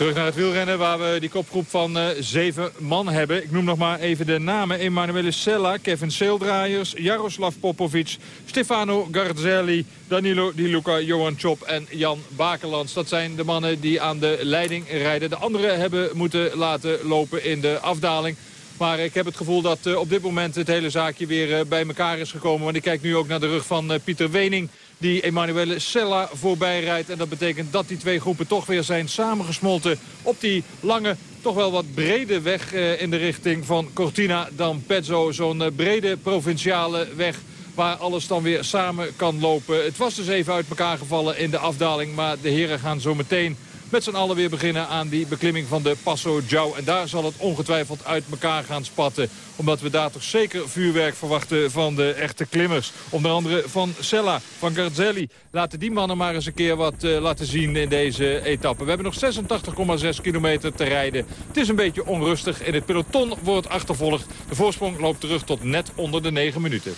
Terug naar het wielrennen waar we die kopgroep van uh, zeven man hebben. Ik noem nog maar even de namen. Emanuele Sella, Kevin Seeldraaiers, Jaroslav Popovic, Stefano Garzelli, Danilo Di Luca, Johan Chop en Jan Bakelands. Dat zijn de mannen die aan de leiding rijden. De anderen hebben moeten laten lopen in de afdaling. Maar ik heb het gevoel dat uh, op dit moment het hele zaakje weer uh, bij elkaar is gekomen. Want ik kijk nu ook naar de rug van Pieter Wening die Emanuele Sella voorbij rijdt. En dat betekent dat die twee groepen toch weer zijn samengesmolten op die lange, toch wel wat brede weg uh, in de richting van Cortina dan Pezzo. Zo'n uh, brede provinciale weg waar alles dan weer samen kan lopen. Het was dus even uit elkaar gevallen in de afdaling, maar de heren gaan zo meteen met z'n allen weer beginnen aan die beklimming van de Passo Giao. En daar zal het ongetwijfeld uit elkaar gaan spatten. Omdat we daar toch zeker vuurwerk verwachten van de echte klimmers. Onder andere van Sella, van Garzelli. Laten die mannen maar eens een keer wat uh, laten zien in deze etappe. We hebben nog 86,6 kilometer te rijden. Het is een beetje onrustig. In het peloton wordt achtervolgd. De voorsprong loopt terug tot net onder de 9 minuten.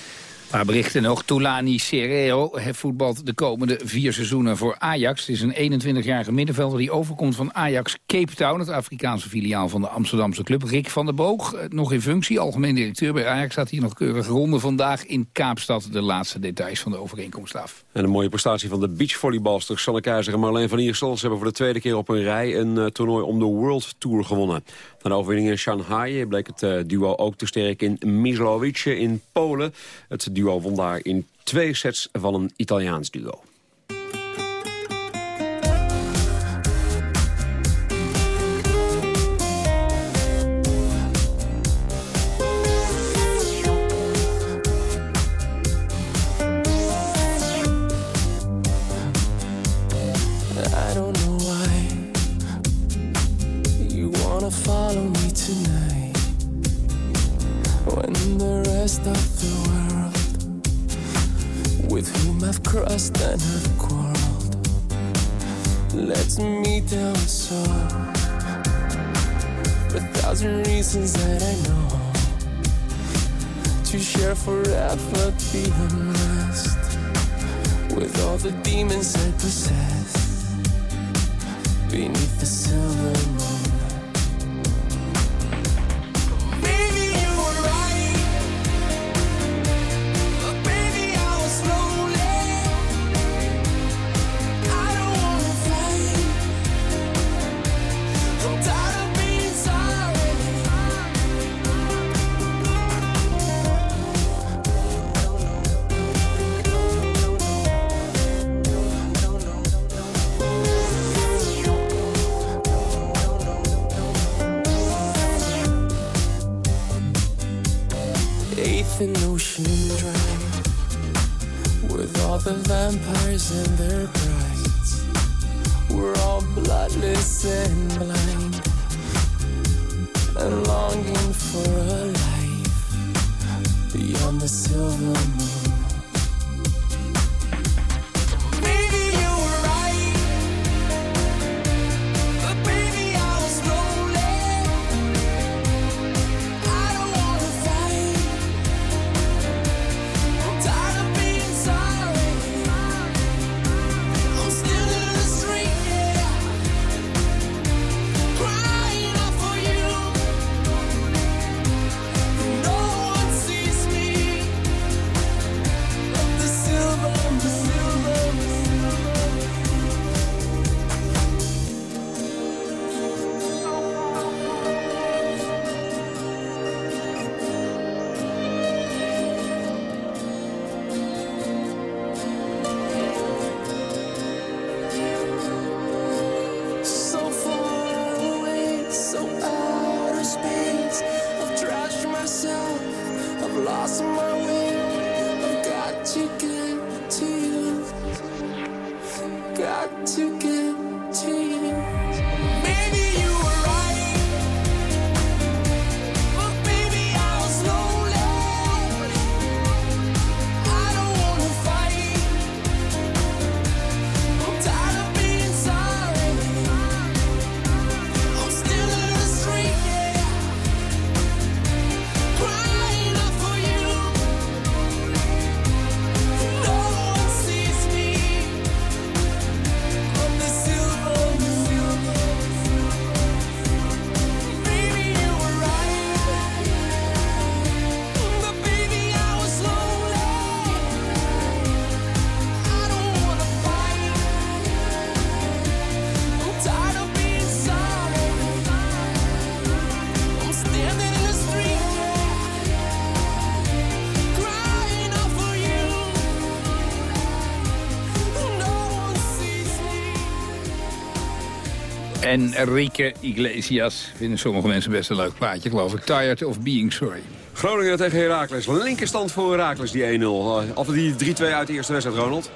Maar berichten nog, Tulani Serrero voetbalt de komende vier seizoenen voor Ajax. Het is een 21-jarige middenvelder die overkomt van Ajax Cape Town... het Afrikaanse filiaal van de Amsterdamse club. Rick van der Boog, nog in functie, algemeen directeur bij Ajax... staat hier nog keurig ronde vandaag in Kaapstad. De laatste details van de overeenkomst af. En een mooie prestatie van de beachvolleybalsters Sanne Keizer en Marleen van Iersel. Ze hebben voor de tweede keer op een rij een uh, toernooi om de World Tour gewonnen. Na de overwinning in Shanghai bleek het uh, duo ook te sterk in Mislovice in Polen. Het duo won daar in twee sets van een Italiaans duo. Thousand that I know to share forever, be unrest with all the demons I possess beneath the silver moon. Faith in Ocean Drive with all the vampires and their brides. We're all bloodless and blind and longing for a life beyond the silver moon. Enrique Iglesias vinden sommige mensen best een leuk plaatje, geloof ik. Tired of Being Sorry. Groningen tegen Heracles. Linkerstand voor Heracles, die 1-0. Eh, Of die 3-2 uit de eerste wedstrijd, Ronald.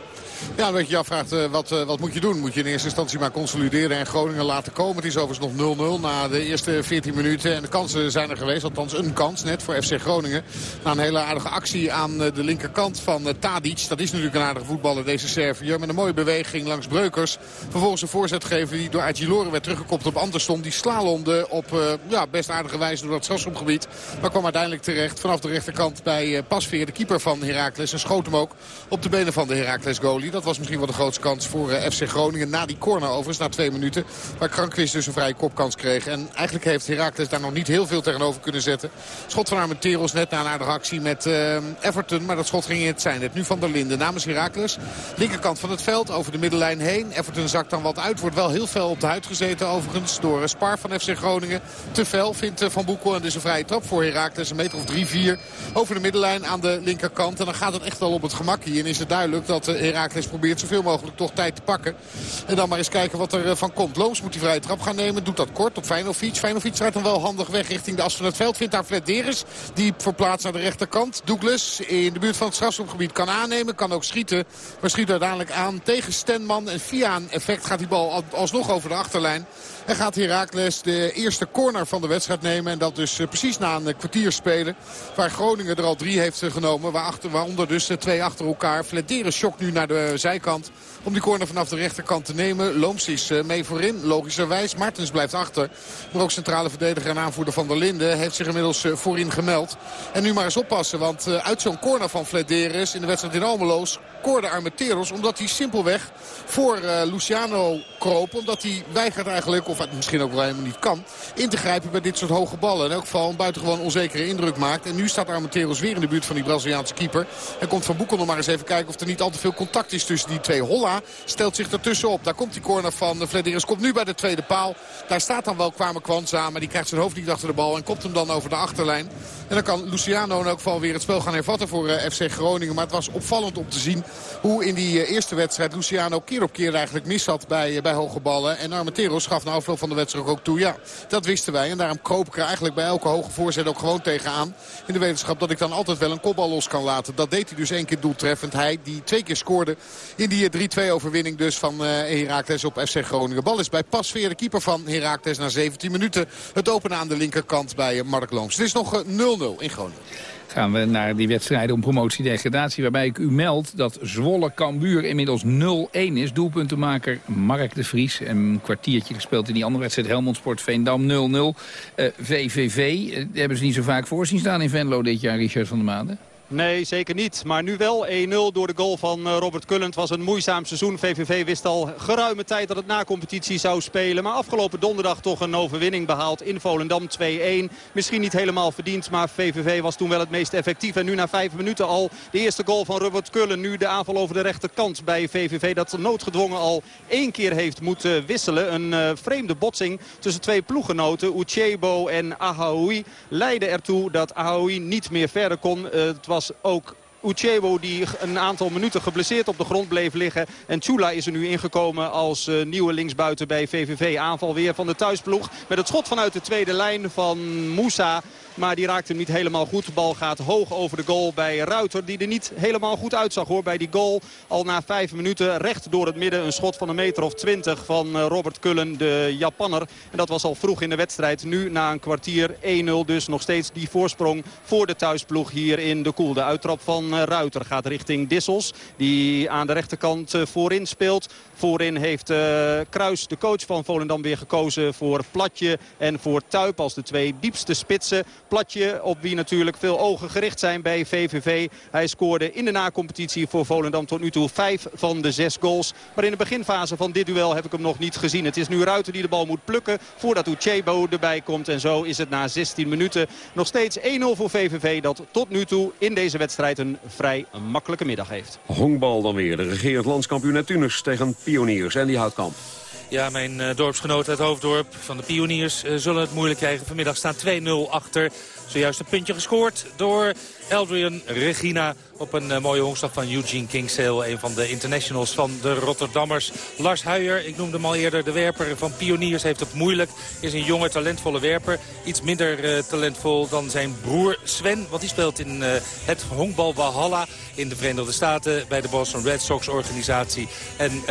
Ja, dat je je afvraagt eh, wat, eh, wat moet je doen. Moet je in eerste instantie maar consolideren en Groningen laten komen. Het is overigens nog 0-0 na de eerste 14 minuten. En de kansen zijn er geweest, althans een kans net voor FC Groningen. Na een hele aardige actie aan eh, de linkerkant van Tadic. Dat is natuurlijk een aardige voetballer, deze Serviër. Met een mooie beweging langs Breukers. Vervolgens een voorzet geven die door Agilore werd teruggekopt op Andersson. Die slalomde op ja, best aardige wijze door dat strafschopgebied. Maar kwam uiteindelijk terecht vanaf de rechterkant bij Pasveer, de keeper van Heracles. En schoot hem ook op de benen van de Heracles goalie. Dat was misschien wel de grootste kans voor eh, FC Groningen. Na die corner overigens, na twee minuten. Waar Krankwist dus een vrije kopkans kreeg. En eigenlijk heeft Heracles daar nog niet heel veel tegenover kunnen zetten. Schot van Armenteros net na een aardige actie met eh, Everton. Maar dat schot ging in het zijn. Het nu van der Linden namens Heracles. Linkerkant van het veld, over de middenlijn heen. Everton zakt dan wat uit. Wordt wel heel fel op de huid gezeten overigens door eh, Spar van FC Groningen. Te fel vindt Van Boekel. En dus een vrije trap voor Heracles. Een meter of drie, vier over de middenlijn aan de linkerkant. En dan gaat het echt wel op het gemak hier. En is het duidelijk dat eh, Heracles probeert zoveel mogelijk toch tijd te pakken. En dan maar eens kijken wat er eh, van komt. Looms moet die vrije trap gaan nemen. Doet dat kort op Feyenoord. Feyenoord rijdt dan wel handig weg richting de as van het veld. Vindt daar Flederis. Die verplaatst naar de rechterkant. Douglas in de buurt van het strafschopgebied kan aannemen. Kan ook schieten. Maar schiet uiteindelijk aan tegen Stenman. En via een effect gaat die bal al- alsnog over de achterlijn. En gaat Heracles de eerste corner van de wedstrijd nemen. En dat dus eh, precies na een kwartier spelen. Waar Groningen er al drie heeft eh, genomen. Waaronder dus twee achter elkaar. Flederis shock nu naar de zijkant. Om die corner vanaf de rechterkant te nemen. Looms is eh, mee voorin, logischerwijs. Martens blijft achter. Maar ook centrale verdediger en aanvoerder van der Linden heeft zich inmiddels eh, voorin gemeld. En nu maar eens oppassen, want eh, uit zo'n corner van Flederis in de wedstrijd in Almelo scoorde Armenteros. Omdat hij simpelweg voor Luciano kroop. Omdat hij weigert eigenlijk, of het misschien ook wel helemaal niet kan, in te grijpen bij dit soort hoge ballen. In elk geval een buitengewoon onzekere indruk maakt. En nu staat Armenteros weer in de buurt van die Braziliaanse keeper. En komt Van Boekel nog maar eens even kijken of er niet al te veel contact is tussen die twee. Holla stelt zich ertussen op. Daar komt die corner van Flederis. Komt nu bij de tweede paal. Daar staat dan wel Kwame Kwanza. Maar die krijgt zijn hoofd niet achter de bal. En komt hem dan over de achterlijn. En dan kan Luciano in elk geval weer het spel gaan hervatten voor eh, FC Groningen. Maar het was opvallend om te zien hoe in die eh, eerste wedstrijd Luciano keer op keer eigenlijk mis had bij, eh, bij hoge ballen. En Armenteros gaf na afloop van de wedstrijd ook toe. Ja, dat wisten wij. En daarom kroop ik er eigenlijk bij elke hoge voorzet ook gewoon tegenaan. In de wetenschap dat ik dan altijd wel een kopbal los kan laten. Dat deed hij dus één keer doeltreffend. Hij die twee keer scoorde in die 3-2 overwinning dus van Herakles op FC Groningen. Bal is bij Pasveer, de keeper van Herakles na 17 minuten. Het openen aan de linkerkant bij Mark Looms. Het is nog 0-0 in Groningen gaan we naar die wedstrijden om promotie-degradatie... waarbij ik u meld dat Zwolle Cambuur inmiddels 0-1 is. Doelpuntenmaker Mark de Vries. En een kwartiertje gespeeld in die andere wedstrijd Helmond Sport Veendam 0-0. Uh, VVV, hebben ze niet zo vaak voorzien staan in Venlo dit jaar, Richard van der Maanden? Nee, zeker niet. Maar nu wel 1-0 door de goal van eh, Robert Cullen. Het was een moeizaam seizoen. VVV wist al geruime tijd dat het na competitie zou spelen. Maar afgelopen donderdag toch een overwinning behaald in Volendam 2-1. Misschien niet helemaal verdiend, maar VVV was toen wel het meest effectief. En nu na vijf minuten al de eerste goal van Robert Cullen. Nu de aanval over de rechterkant bij VVV. Dat noodgedwongen al één keer heeft moeten wisselen. Een uh, vreemde botsing tussen twee ploeggenoten. Uchebo en Ahaoui leidde ertoe dat Ahaoui niet meer verder kon. Het was was ook Uchebo die een aantal minuten geblesseerd op de grond bleef liggen. En Chula is er nu ingekomen als uh, nieuwe linksbuiten bij VVV. Aanval weer van de thuisploeg. Met het schot vanuit de tweede lijn van Moussa. Maar die raakt hem niet helemaal goed. De bal gaat hoog over de goal bij Ruiter. Die er niet helemaal goed uitzag hoor. Bij die goal al na vijf minuten recht door het midden. Een schot van een meter of twintig van eh, Robert Cullen, de Japanner. En dat was al vroeg in de wedstrijd. Nu na een kwartier 1-0 dus nog steeds die voorsprong voor de thuisploeg hier in de koel. De uittrap van eh, Ruiter gaat richting Dissels. Die aan de rechterkant eh, voorin speelt. Voorin heeft uh, Kruis, de coach van Volendam, weer gekozen voor Platje en voor Tuip als de twee diepste spitsen. Platje op wie natuurlijk veel ogen gericht zijn bij VVV. Hij scoorde in de nacompetitie voor Volendam tot nu toe vijf van de zes goals. Maar in de beginfase van dit duel heb ik hem nog niet gezien. Het is nu Ruiter die de bal moet plukken voordat Uchebo erbij komt. En zo is het na 16 minuten nog steeds 1-0 voor VVV dat tot nu toe in deze wedstrijd een vrij makkelijke middag heeft. Hongbal dan weer. De regerend landskampioen Neptunus tegen Pioniers en die Houtkamp. Ja, mijn uh, dorpsgenoot uit Hoofddorp van de Pioniers uh, zullen het moeilijk krijgen. Vanmiddag staan 2-0 achter. Zojuist een puntje gescoord door Eldrian Regina op een uh, mooie hoogstap van Eugene Kingsale. Een van de internationals van de Rotterdammers. Lars Huijer, ik noemde hem al eerder, de werper van Pioniers, heeft het moeilijk. Is een jonge, talentvolle werper. Iets minder uh, talentvol dan zijn broer Sven. Want die speelt in uh, het honkbal Valhalla in de Verenigde Staten bij de Boston Red Sox organisatie. En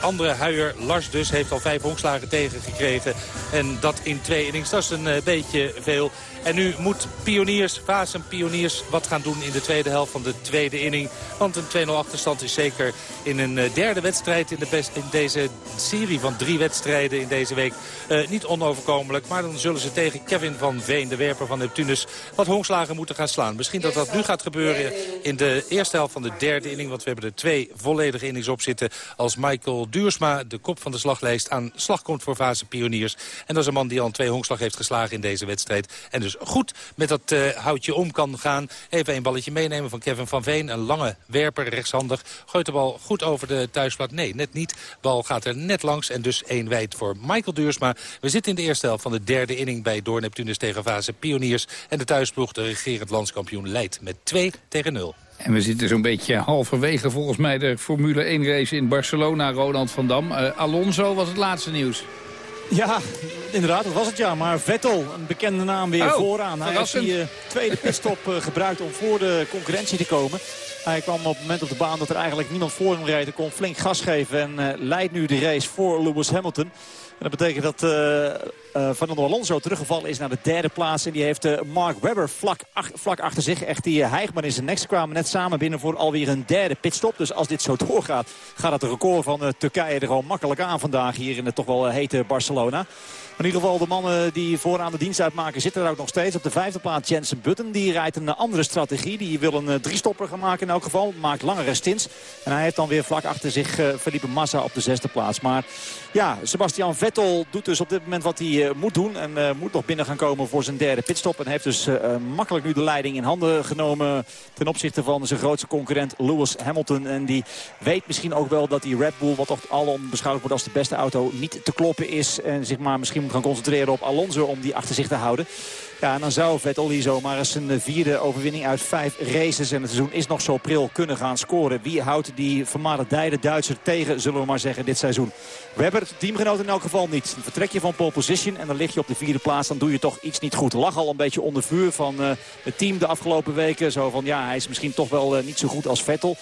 andere Huijer, Lars dus, heeft al vijf honkslagen tegengekregen. En dat in twee innings, dat is een beetje veel. En nu moet Pioniers, Vaas en Pioniers wat gaan doen in de tweede helft van de tweede inning. Want een 2-0 achterstand is zeker in een uh, derde wedstrijd in, de best, in deze serie van drie wedstrijden in deze week uh, niet onoverkomelijk. Maar dan zullen ze tegen Kevin van Veen, de werper van Neptunus, wat honkslagen moeten gaan slaan. Misschien dat dat nu gaat gebeuren in de eerste helft van de derde inning. Want we hebben er twee volledige innings op zitten als Michael Duursma, de kop van de slaglijst, aan slag komt voor Fase Pioniers. En dat is een man die al twee honkslag heeft geslagen in deze wedstrijd. En dus goed met dat uh, houtje om kan gaan. Even een balletje meenemen van Kevin van Veen. Een lange werper, rechtshandig. Gooit de bal goed over de thuisplaat. Nee, net niet. Bal gaat er net langs en dus één wijd voor Michael Duursma. We zitten in de eerste helft van de derde inning bij Door Neptunus tegen Fase Pioniers. En de thuisploeg, de regerend landskampioen, leidt met 2 tegen 0. En we zitten zo'n beetje halverwege volgens mij de Formule 1 race in Barcelona, Ronald van Dam. Uh, Alonso was het laatste nieuws. Ja, inderdaad, dat was het ja. Maar Vettel, een bekende naam weer oh, vooraan. Hij heeft die uh, tweede pitstop uh, gebruikt om voor de concurrentie te komen. Hij kwam op het moment op de baan dat er eigenlijk niemand voor hem reed. Hij kon flink gas geven en uh, leidt nu de race voor Lewis Hamilton. Dat betekent dat uh, uh, Fernando Alonso teruggevallen is naar de derde plaats. En die heeft uh, Mark Webber vlak, vlak achter zich. Echt die hijgman in zijn nek. Ze kwamen net samen binnen voor alweer een derde pitstop. Dus als dit zo doorgaat, gaat het record van Turkije er gewoon makkelijk aan vandaag. Hier in het toch wel hete Barcelona. In ieder geval de mannen die vooraan de dienst uitmaken zitten er ook nog steeds. Op de vijfde plaats Jensen Button. Die rijdt een andere strategie. Die wil een drie-stopper gaan maken in elk geval. Maakt langere stints. En hij heeft dan weer vlak achter zich Felipe Massa op de zesde plaats. Maar ja, Sebastian Vettel doet dus op dit moment wat hij hij moet doen. En moet nog binnen gaan komen voor zijn derde pitstop. En heeft dus makkelijk nu de leiding in handen genomen ten opzichte van zijn grootste concurrent Lewis Hamilton. En die weet misschien ook wel dat die Red Bull, wat toch al beschouwd wordt als de beste auto, niet te kloppen is. En zich maar misschien gaan concentreren op Alonso om die achter zich te houden. Ja, en dan zou Vettel hier zomaar eens een vierde overwinning uit vijf races. En het seizoen is nog zo pril kunnen gaan scoren. Wie houdt die vermaledijde Duitser tegen, zullen we maar zeggen, dit seizoen? We hebben het teamgenoot in elk geval niet. Vertrek je van pole position en dan lig je op de vierde plaats. Dan doe je toch iets niet goed. Lag al een beetje onder vuur van uh, het team de afgelopen weken. Zo van, ja, hij is misschien toch wel uh, niet zo goed als Vettel.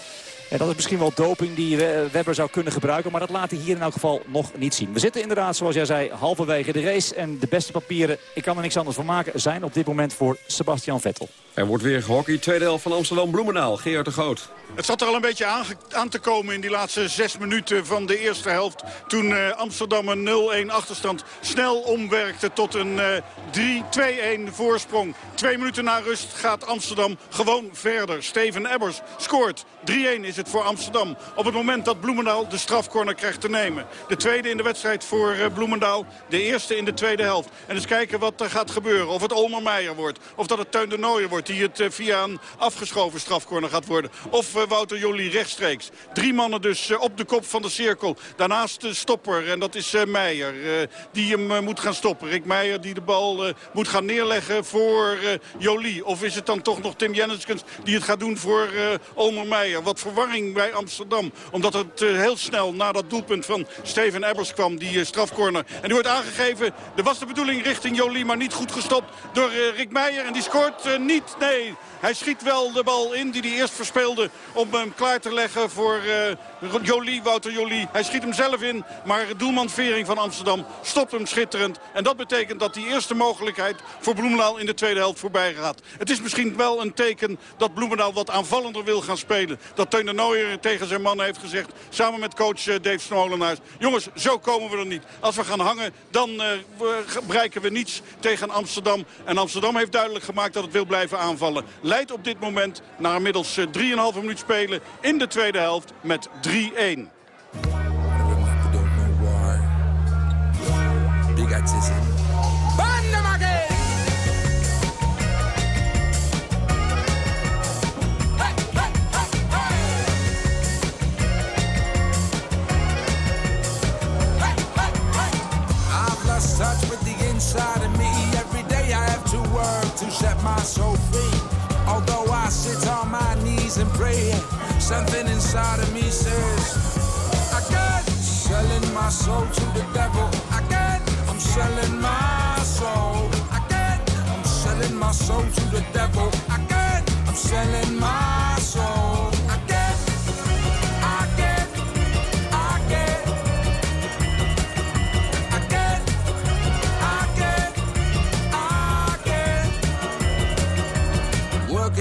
En dat is misschien wel doping die Webber zou kunnen gebruiken. Maar dat laat hij hier in elk geval nog niet zien. We zitten inderdaad, zoals jij zei, halverwege de race. En de beste papieren, ik kan er niks anders van maken, zijn op dit moment voor Sebastian Vettel. Er wordt weer hockey. Tweede helft van Amsterdam-Bloemendaal. Geert de Groot. Het zat er al een beetje aan, aan, te komen in die laatste zes minuten van de eerste helft. Toen uh, Amsterdam een 0-1 achterstand snel omwerkte tot een uh, 3-2-1 voorsprong. Twee minuten na rust gaat Amsterdam gewoon verder. Steven Ebbers scoort. 3-1 is het voor Amsterdam. Op het moment dat Bloemendaal de strafcorner krijgt te nemen. De tweede in de wedstrijd voor uh, Bloemendaal. De eerste in de tweede helft. En eens kijken wat er gaat gebeuren. Of het Olmer Meijer wordt. Of dat het Tuin de Nooijer wordt. Die het via een afgeschoven strafcorner gaat worden. Of Wouter Jolie rechtstreeks. Drie mannen dus eh, op de kop van de cirkel. Daarnaast de stopper en dat is eh, Meijer. Eh, die hem moet gaan stoppen. Rick Meijer die de bal moet gaan neerleggen voor Jolie. Of is het dan toch nog Tim Jenniskens die het gaat doen voor Omer Meijer. Wat verwarring bij Amsterdam. Omdat het heel snel na dat doelpunt van Steven Ebbers kwam. Die strafcorner. En die wordt aangegeven. Er was de bedoeling richting Jolie. Maar niet goed gestopt door Rick Meijer. En die scoort niet. Nee. Hij schiet wel de bal in die hij eerst verspeelde om hem klaar te leggen voor Jolie, Wouter Jolie. Hij schiet hem zelf in, maar doelman Vering van Amsterdam stopt hem schitterend. En dat betekent dat die eerste mogelijkheid voor Bloemendaal in de tweede helft voorbij gaat. Het is misschien wel een teken dat Bloemendaal wat aanvallender wil gaan spelen. Dat Teun de Nooijer tegen zijn man heeft gezegd, samen met coach uh, Dave Smolenaars. Jongens, zo komen we er niet. Als we gaan hangen, dan uh, bereiken we niets tegen Amsterdam. En Amsterdam heeft duidelijk gemaakt dat het wil blijven aanvallen leidt op dit moment na inmiddels 3,5 minuut spelen in de tweede helft met 3-1. touch my soul free. Although I sit on my knees and pray, something inside of me says, I got selling my soul to the devil. I got, I'm selling my soul. I got, I'm selling my soul to the devil. I got, I'm selling my soul.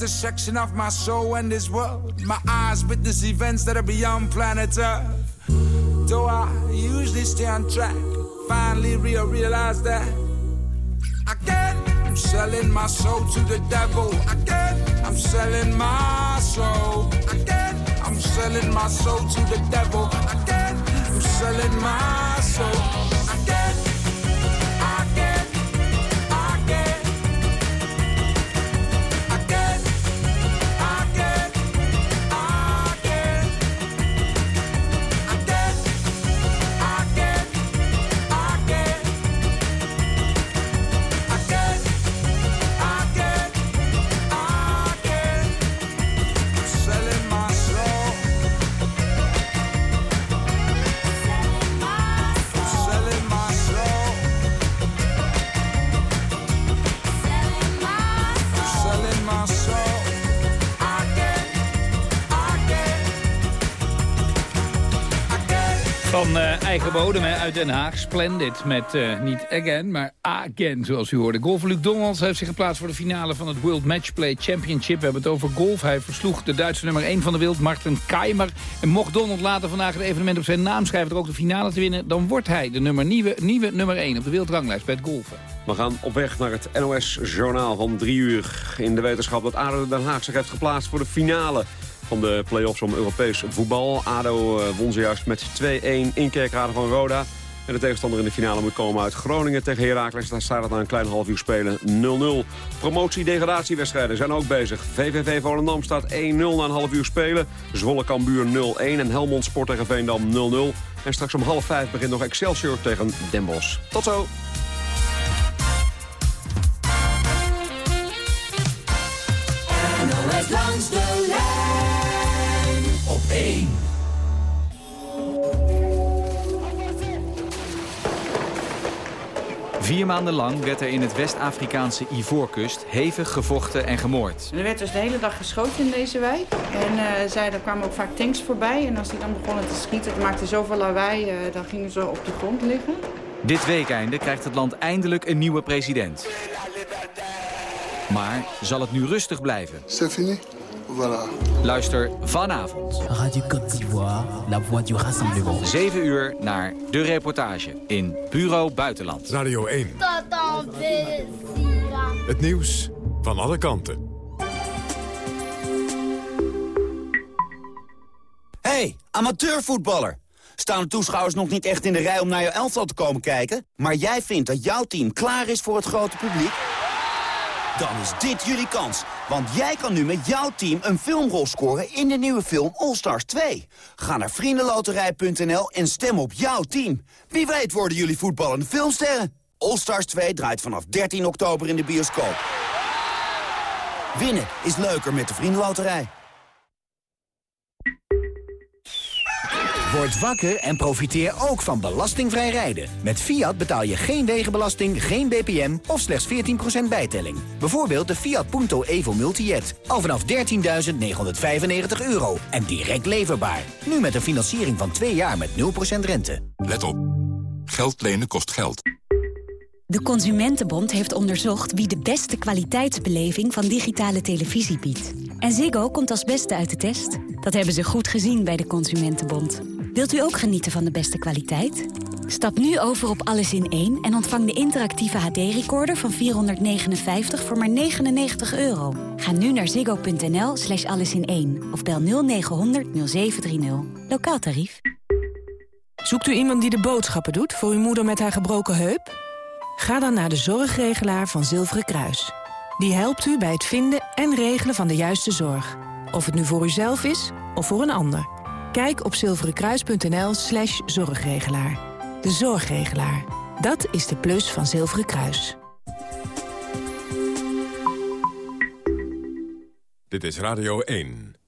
intersection of my soul and this world. My eyes witness events that are beyond planet Earth. Though I usually stay on track, finally real realize that get I'm selling my soul to the devil again. I'm selling my soul again. I'm selling my soul to the devil again. I'm selling my soul Eh, eigen bodem uit Den Haag. Splendid met eh, niet again, maar again, zoals u hoorde. Golfer Luc Donalds heeft zich geplaatst voor de finale van het World Matchplay Championship. We hebben het over golf. Hij versloeg de Duitse nummer 1 van de wereld, Martin Keimer. En mocht Donald later vandaag het evenement op zijn naam schrijven... er ook de finale te winnen, dan wordt hij de nummer, nieuwe, nieuwe nummer 1 op de wereldranglijst bij het golfen. We gaan op weg naar het NOS-journaal van drie uur. In de wetenschap dat ADO Den Haag zich heeft geplaatst voor de finale van de play-offs om Europees voetbal. ADO eh, won zojuist met 2-1 in Kerkrade van Roda. En de tegenstander in de finale moet komen uit Groningen tegen Heracles. Daar staat het na een klein half uur spelen 0-0. Promotie-degradatiewedstrijden zijn ook bezig. VVV Volendam staat 1-0 na een half uur spelen. Zwolle Cambuur 0-1 en Helmond Sport tegen Veendam 0-0. En straks om half vijf begint nog Excelsior tegen Den Bosch. Tot zo! Vier maanden lang werd er in het West-Afrikaanse Ivoorkust hevig gevochten en gemoord. Er werd dus de hele dag geschoten in deze wijk. En eh, zij, er kwamen ook vaak tanks voorbij. En als die dan begonnen te schieten, het maakte zoveel lawaai, eh, dan gingen ze op de grond liggen. Dit weekeinde krijgt het land eindelijk een nieuwe president. Maar zal het nu rustig blijven? C'est fini. Voilà. Luister vanavond. Radio Côte d'Ivoire, la voix du rassemblement. 7 uur naar De Reportage in Bureau Buitenland. Radio 1. Het nieuws van alle kanten. hey, amateurvoetballer. Staan de toeschouwers nog niet echt in de rij om naar jouw elftal te komen kijken? Maar jij vindt dat jouw team klaar is voor het grote publiek? Dan is dit jullie kans. Want jij kan nu met jouw team een filmrol scoren in de nieuwe film All Stars 2. Ga naar vriendenloterij.nl en stem op jouw team. Wie weet worden jullie voetballende filmsterren. All Stars 2 draait vanaf 13 oktober in de bioscoop. Winnen is leuker met de Vriendenloterij. Word wakker en profiteer ook van belastingvrij rijden. Met Fiat betaal je geen wegenbelasting, geen BPM of slechts 14% bijtelling. Bijvoorbeeld de Fiat Punto Evo Multijet. Al vanaf 13.995 euro en direct leverbaar. Nu met een financiering van 2 jaar met 0% rente. Let op. Geld lenen kost geld. De Consumentenbond heeft onderzocht wie de beste kwaliteitsbeleving van digitale televisie biedt. En Ziggo komt als beste uit de test. Dat hebben ze goed gezien bij de Consumentenbond. Wilt u ook genieten van de beste kwaliteit? Stap nu over op Alles in 1 en ontvang de interactieve HD-recorder van 459 voor maar 99 euro. Ga nu naar ziggo.nl slash allesin1 of bel 0900 0730. Lokaal tarief. Zoekt u iemand die de boodschappen doet voor uw moeder met haar gebroken heup? Ga dan naar de zorgregelaar van Zilveren Kruis. Die helpt u bij het vinden en regelen van de juiste zorg. Of het nu voor uzelf is of voor een ander. Kijk op zilverenkruis.nl slash zorgregelaar. De zorgregelaar. Dat is de plus van Zilveren Kruis. Dit is Radio 1.